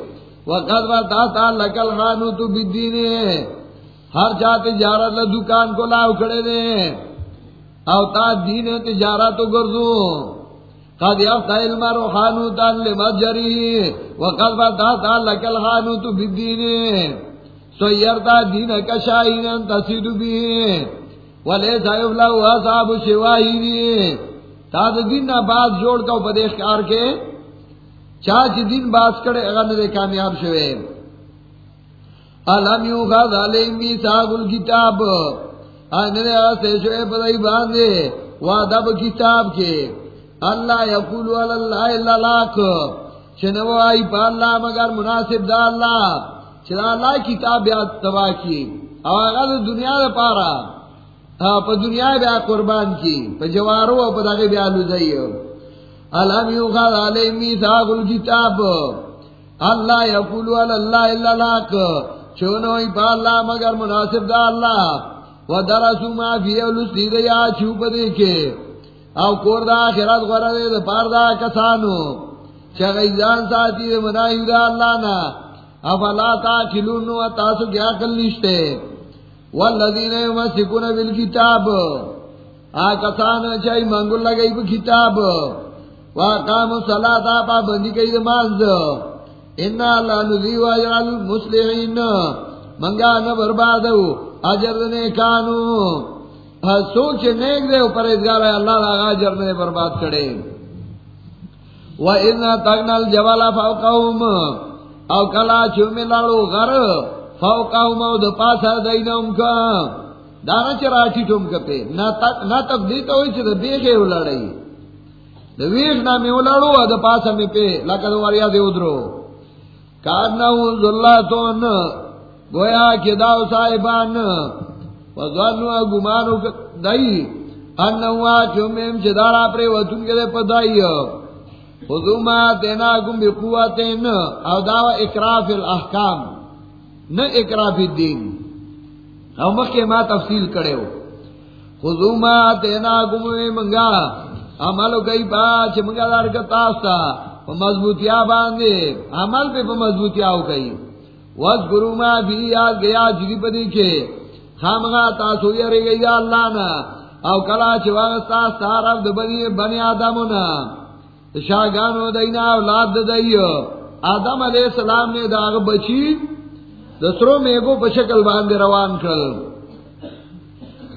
وقد وطاتا لکل خانو تو بدینے ہر چاہ تجارت لدکان کو لاؤ کھڑے دے. او تا دین تجارت گردوں قد يفتح المرء حانوتا لمجره وقد فتحت لك الحانوت بالدين سيرتا دينك شاهينا تسيد به، وليس يفلح أصحاب الشواهين تا دا دین نا باز جوڑ کا اپدیش کار کے، چاچ دین باز کڑے اگر نے کامیاب شوے علم یو خاض علیم بی صاحب الكتاب آنے دے آسے شوے پدائی باندے وعدب کتاب کے. اللہ یقول اللہ اللہ لاکھ چنو آئی پا اللہ مگر مناسب دا اللہ. چنا اللہ کتاب یا تباہ کی. او آگا دنیا دا پارا. پا دنیا بیا قربان کی. پا جوارو پا داگی بیا لزئی علم یوخاد علی میثاق الکتاب. اللہ یقول اللہ اللہ لاکھ چنو آئی پا اللہ مگر مناسب دا اللہ. و درسو ما فی اولوستی دا یا چوپ دیکھے. او کور دا آخرت غورا دے دا پار دا کسانو، چا غیزان ساتی دے منایو دا اللہ نا۔ افلا تا کلونو و تاسو کیا کل نشتے۔ والذین یمسکون بالکتاب۔ آ آکسان چاہی منگل لگئی با کتاب۔ واقام صلاة پا بندی کئی دماز انا اللہ نزیو اجر المسلحین منگا نبربادو اجر دنے کانو ہاں، سوچ نیک دے پرہیزگار ہے اللہ آگا جرنے برباد کرے۔ وہ اتنا تگنل جوالا فوقہم او کلا چومی لڑو غر فوقہم او دو پاسا دینم کا۔ دانا چرا ٹھیٹم کپے۔ نہ تک دیتا ہوئی چھے بیخے ہو لڑائی۔ دو ویخ نامی ہو لڑو، دو پاسا میں پہ لکہ دو دے ادرو۔ کارنہو ذلاتون گویا کہ داو صاحبان۔ وظنوا گمانو دائی انہوا چومیم چدارا وطن کے دے پدائی کم بی او اکراف الاحکام اکراف الدین۔ او مخی ما تفصیل کرے ہو۔ خضوما تینا کم بی منگا، عملو کئی پا چھ منگا دار کا تاستا، پا مضبوطیا باندے۔ عمل پہ پا مضبوطیا ہو کئی۔ وذکروا ما فی یاد گیا جگی پدی کے۔ خامغا تاسو یری گئی اللہ نا او کلا چواغ ستا ستارف دو بنی بنی آدمونا شاگانو دینا اولاد دئی آدم علیہ السلام نے داغ بچی دسروں میں کو پشکل باندھ روان کر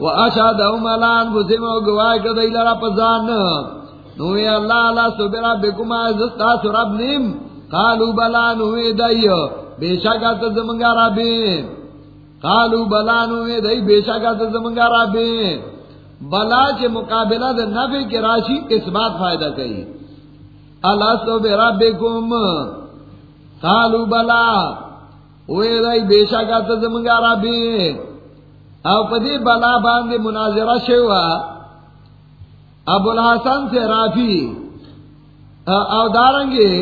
وہ آشا دم الان بسے میں گواہ کر دئی لڑا پزان نوے اللہ اللہ سبرا بےکما زستا سرب نیم؟ کالو بلا نوے دئی بے شکا تمگا رابے کالو بلا نوے دئی بے شکا تمگا رابے بلا کے مقابلہ نفے کے راشی اس بات فائدہ کئی. اللہ سو بیرا بے کم. کالو بلا. ہوئے رہی بے شکا تمگا رابے او پدی بلا باندے مناظرہ شیوا ابو الحسن سے رافی. او دارنگے.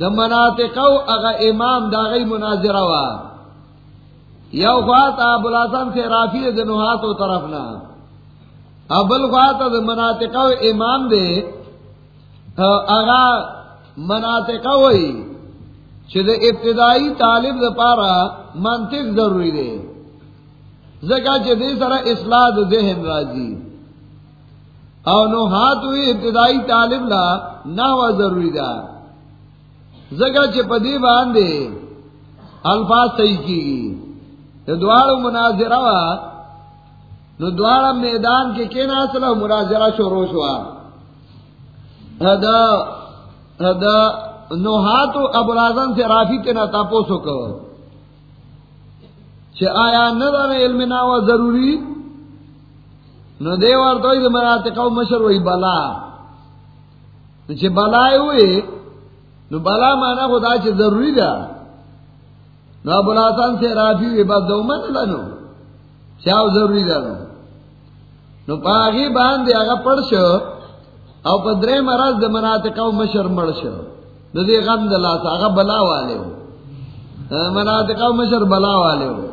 دا مناطقو اگا امام دا غی مناظرہ وا. یو خوات ابو الحسن سے رافی دا نحاتو طرفنا ابل خوات دا امام دے۔ اگا مناطقو وی چھ دا ابتدائی طالب دا پارا منطق ضروری دے۔ زکا چھ دے سر اصلاح دا ذہن راجی او نو ہاتھ ہوئی ابتدائی طالب لا نہ ضروری دا۔ زگا چ پدی باندھے الفاظ صحیح کی گی۔ دوار مناظرہ وا. نو دوار میدان کے کینا اصل مناظرہ شروع ہوا دا دا نو ہاتھ ابو الازم سے رافی کے نہ تاپو سکو چھ آیا نہ علم نہ ہوا ضروری؟ نو دیوار تو مناتے کو مشر وہی بلا. چھ بلائے ہوئے نو بلا مانا خدا چھ ضروری دا. نو ابو سے رافی ہوئے، بس دو من لنو چاو ضروری دا نو پاگی باندے آگا پڑشو او پا درے مرز دا مناتے کو مشر مرشو نو دے غم دلاتا آگا بلا والے ہو۔ مناتے کو مشر بلا والے ہو۔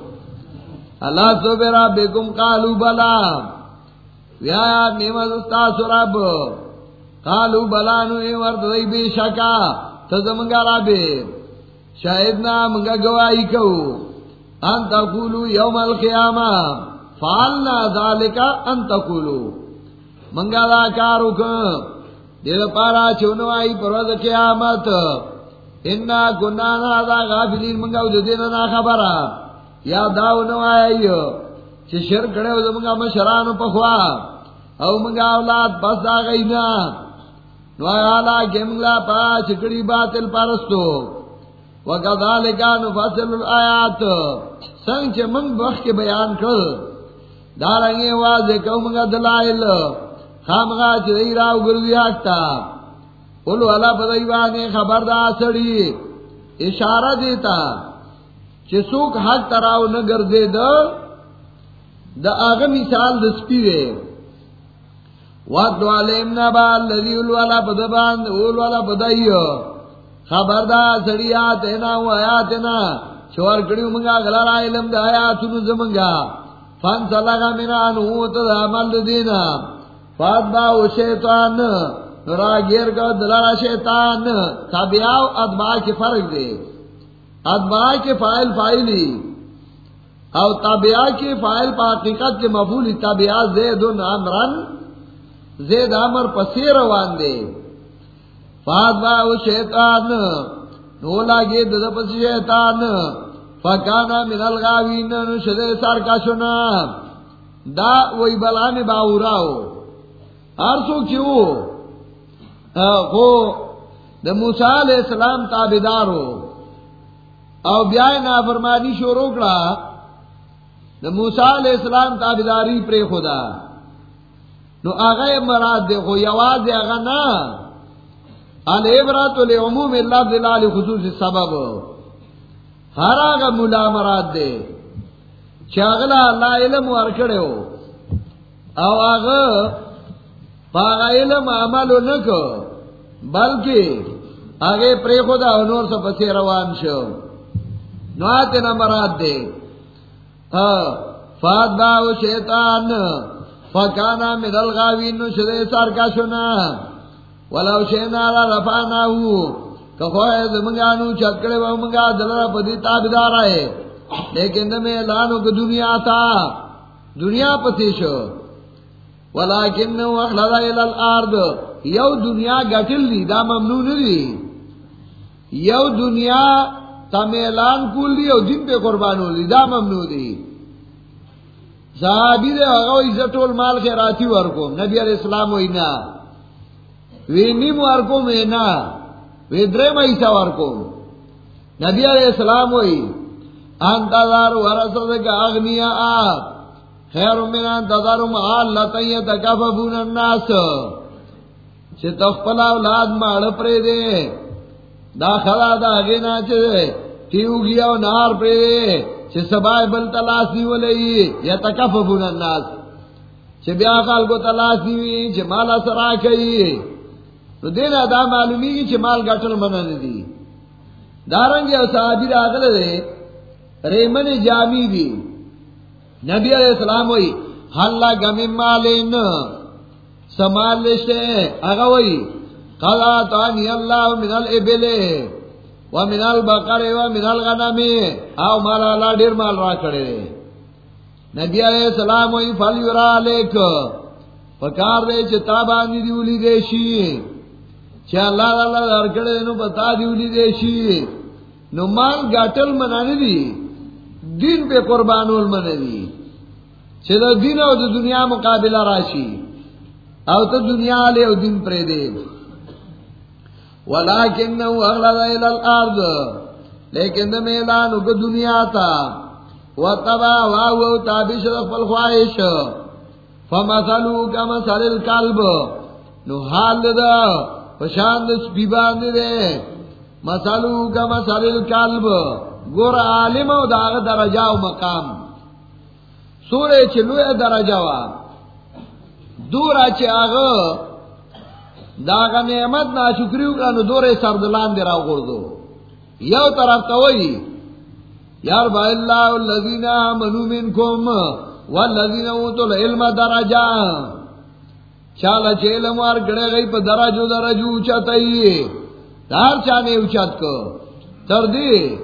اللہ تو بیرا بیکم قالو بلا۔ ویا نیمت استاس رب، قالو بلانو اے ورد دی بے شکا تزمگا رابے شاہدنا منگا گواہی کو۔ انت قولو یوم القیامہ، فعلنا ذالکا انت قولو منگا دا کارو کن دیر پارا چونو آئی پروز قیامت۔ انا کنانا دا غافلین منگا دینا نا خبرا یا داو نو آئی چھ کڑے ہو منگا مشران پخوا۔ او منگا اولاد بس دا گئی نا نو آلا کہ منگلا پا چکڑی باطل پارستو وکذالکا نفصل الآیات سنگ چھ منگ بخ کے بیان کر دارنگی واضح دلائل خامغا چھ دی راو گردی آکتا قلو علا بدیوانی خبر دا سڑی اشارہ دیتا چھ سوک حق تراو نگر دے دا دا آغا مثال دا سپی دے وقت علیم نبا اللذی اولوالا بدباند اولوالا بدائیو دا سڑی آتینا و آیاتینا چوار کڑیو منگا غلال علم دا آیاتونو زمنگا فان صلقا منان ہوت دا عمل دینا۔ فات باو شیطان، را گیر کا دلارا شیطان۔ تابعاو ادبا کے فرق دے۔ ادبا کے فائل فائلی۔ او تابعہ کے فائل پا حقیقت کے مفول تابعہ زید امرن زید امر پسیر روان دے۔ فاطمہ او شیطان. نو لاگے دد پس شیطان. فکانا من الغاوین. شدے سار کا سنا دا وہی بلا میں باوراو. ہر سو کیوں ہو دا موسیٰ علیہ السلام تابدارو او بیائی نافرمانی شروع کرا موسا علیہ السلام تابداری پر خدا نو آگا مراد دے خو یواز آگا نا البرات عموم اللہ دلال خصوص سبب. ہر آگا ملا مراد دے چاگلا اللہ علم ورکڑے ہو او آگا پاگا علم عمل نکو بلکہ آگے پر خدا نور سے پسی روان شو. نو آتے مراد دے. فات باو شیطان، فکانا من الغاوین شدے سار کا ولو شینا را رفاناہو کخوئے زمنگانو چکڑے و منگا دلرا پدی تابدار آئے. لیکن دمیں اعلانو کہ دنیا تھا دنیا پتی شو. ولیکن اخلد الى الارض. یو دنیا گٹل دی، دا ممنون دی. یو دنیا تمیلان کول دی او دن پہ قربانو دی، دا ممنون دی. صحابی دے اگو عزت مال خیراتی ورکوم. نبی علیہ السلام وی نا وی نیم ورکوم وی نا. وی درم ایسا ورکوم. نبی علیہ السلام وی، انتظار ورسد کا اغنیا آب. خیر من انتظار محال لطیت کفبون الناس. چھ تخپلا اولاد ماڑ پرے دے دا خلا دا غینا چھ تیو گیا و نار پرے دے چھ سبای بل تلاس نیو لئی یا تکفبون الناس. چھ بیا خال کو تلاس نیوی چھ مالا سرا کئی. تو دینا دا معلومی گی چھ مال گٹل منن دی۔ دارنگی او صحابی دا اگل دے، ریمن جامی دی۔ نبی علیہ السلام ہوئی حلا گمی مالین، سمال لشتے اگا ہوئی قضا تانی اللہ من الابل ومن البقر ومن الغنم او مالا اللہ دیر مال را کڑے نبی علیہ السلام ہوئی فل یرا لیک، پکار دے چتا باندی دیولی دیشی۔ چا اللہ اللہ در نو بتا دیولی دیشی نو مال گاٹل منانی دی۔ دین پہ قربانول من دی۔ چھ دا دین او دا دنیا مقابلہ راشی۔ او تا دنیا لے او دین پرے دے۔ اغلد لیکن دا میلانو کا دنیا تا۔ وطبا واو تابش دا فالخواہش فمثلو کا مثل القلب۔ نو حال دا۔ پشاند سپیباند دے۔ مثلو کا مثل القلب۔ گور عالم او داغ درجہ و مقام۔ سورے چلو درجہ وا۔ دورا چ آغ۔ داغ نعمت نا شکریو کا نو دورے سردلان دے راو گردو۔ یو طرف تو وہی یار با اللہ الذین آمنوا منکم۔ والذین اوتوا العلم درجہ۔ چالا چیلم وار گڑے گئی پہ پا درجو درجو اچتائی دار چانے اچت کو۔ تردی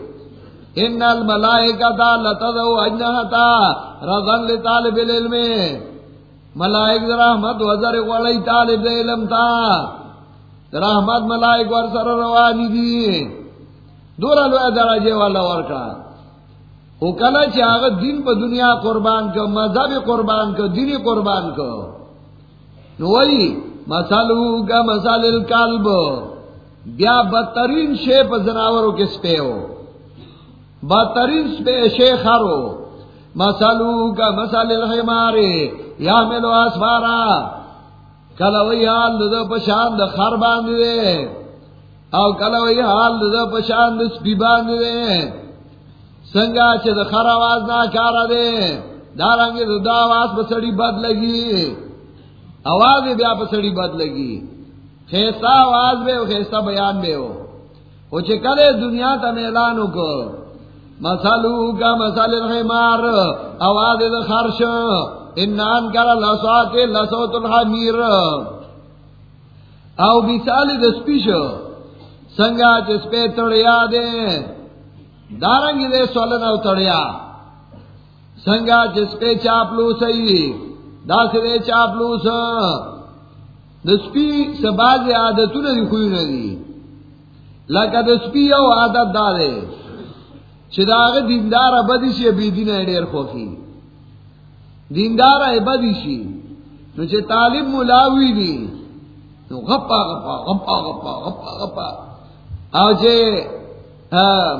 ان الملائکتا لتدو اجنہتا رضن لطالب العلم ملائک در رحمت وزر غلی طالب علم تا۔ در رحمت ملائک ور سر روانی دی۔ دورا لو درجے والا ورکا۔ او کلا چی آغا دین پا دنیا قربان کو، مذہب قربان کو، دین قربان کو۔ نوئی مسالو کا مسال القلب. بیا بدترین شے پا زناورو کس پہ ہو. بدترین شے خرو مسالو کا مسال الحمارے یا ملو اسفارا کلوئی حال دو پشاند خر باند دے. او کلوئی حال دو پشاند سپی باند دے. سنگا چھ خر آواز نا کارا دے. دارنگی دو دا آواز پسڑی بد لگی. آواز بیا پسڑی بد لگی۔ خیستہ آواز بے ہو خیستہ بیان بے ہو وہ چکلے دنیا تا میلانو کو مسالو کا مسال الحمار، آواز خرش۔ انان کرا لسوات لسوت الحمیر۔ او مثال دا سپیش۔ سنگا چس پہ تڑیا دے۔ دارنگی دے سولن او تڑیا۔ سنگا جس پہ چاپلو سی داس دے چاپلو سپی سباز عادت ندی خوی ندی لکا دسپی او عادت دا دے چداغ دیندار بدی سی بی دین ڈیر خوفی دیندار بدی سی نو چه طالب ملاوی دی نو غپا غپا غپا غپا غپا غپا. او چه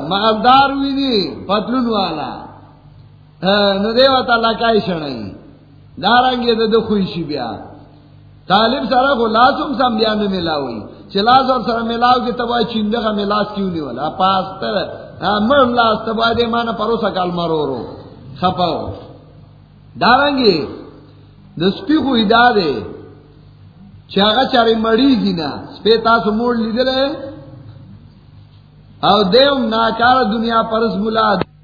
مالدار وی دی پتلون والا. نو دیو تا لکای شنئی دارنگی دا خوشی بیا. طالب سارا کو لاسم سم بیا نو ملاوی چه لاس اور سر ملاو کی تبای چنده کا ملاس کیوں نہیں والا؟ پاس تر. ہاں، مر لاس تبای دے مانا پروسا کال مرو رو. خپاو دارنگی دسپی کو ادا دے. چاگا چاری مڑی گی نا. سپی تاسو موڑ لی دلے او دیو ناکار دنیا پرس ملا دے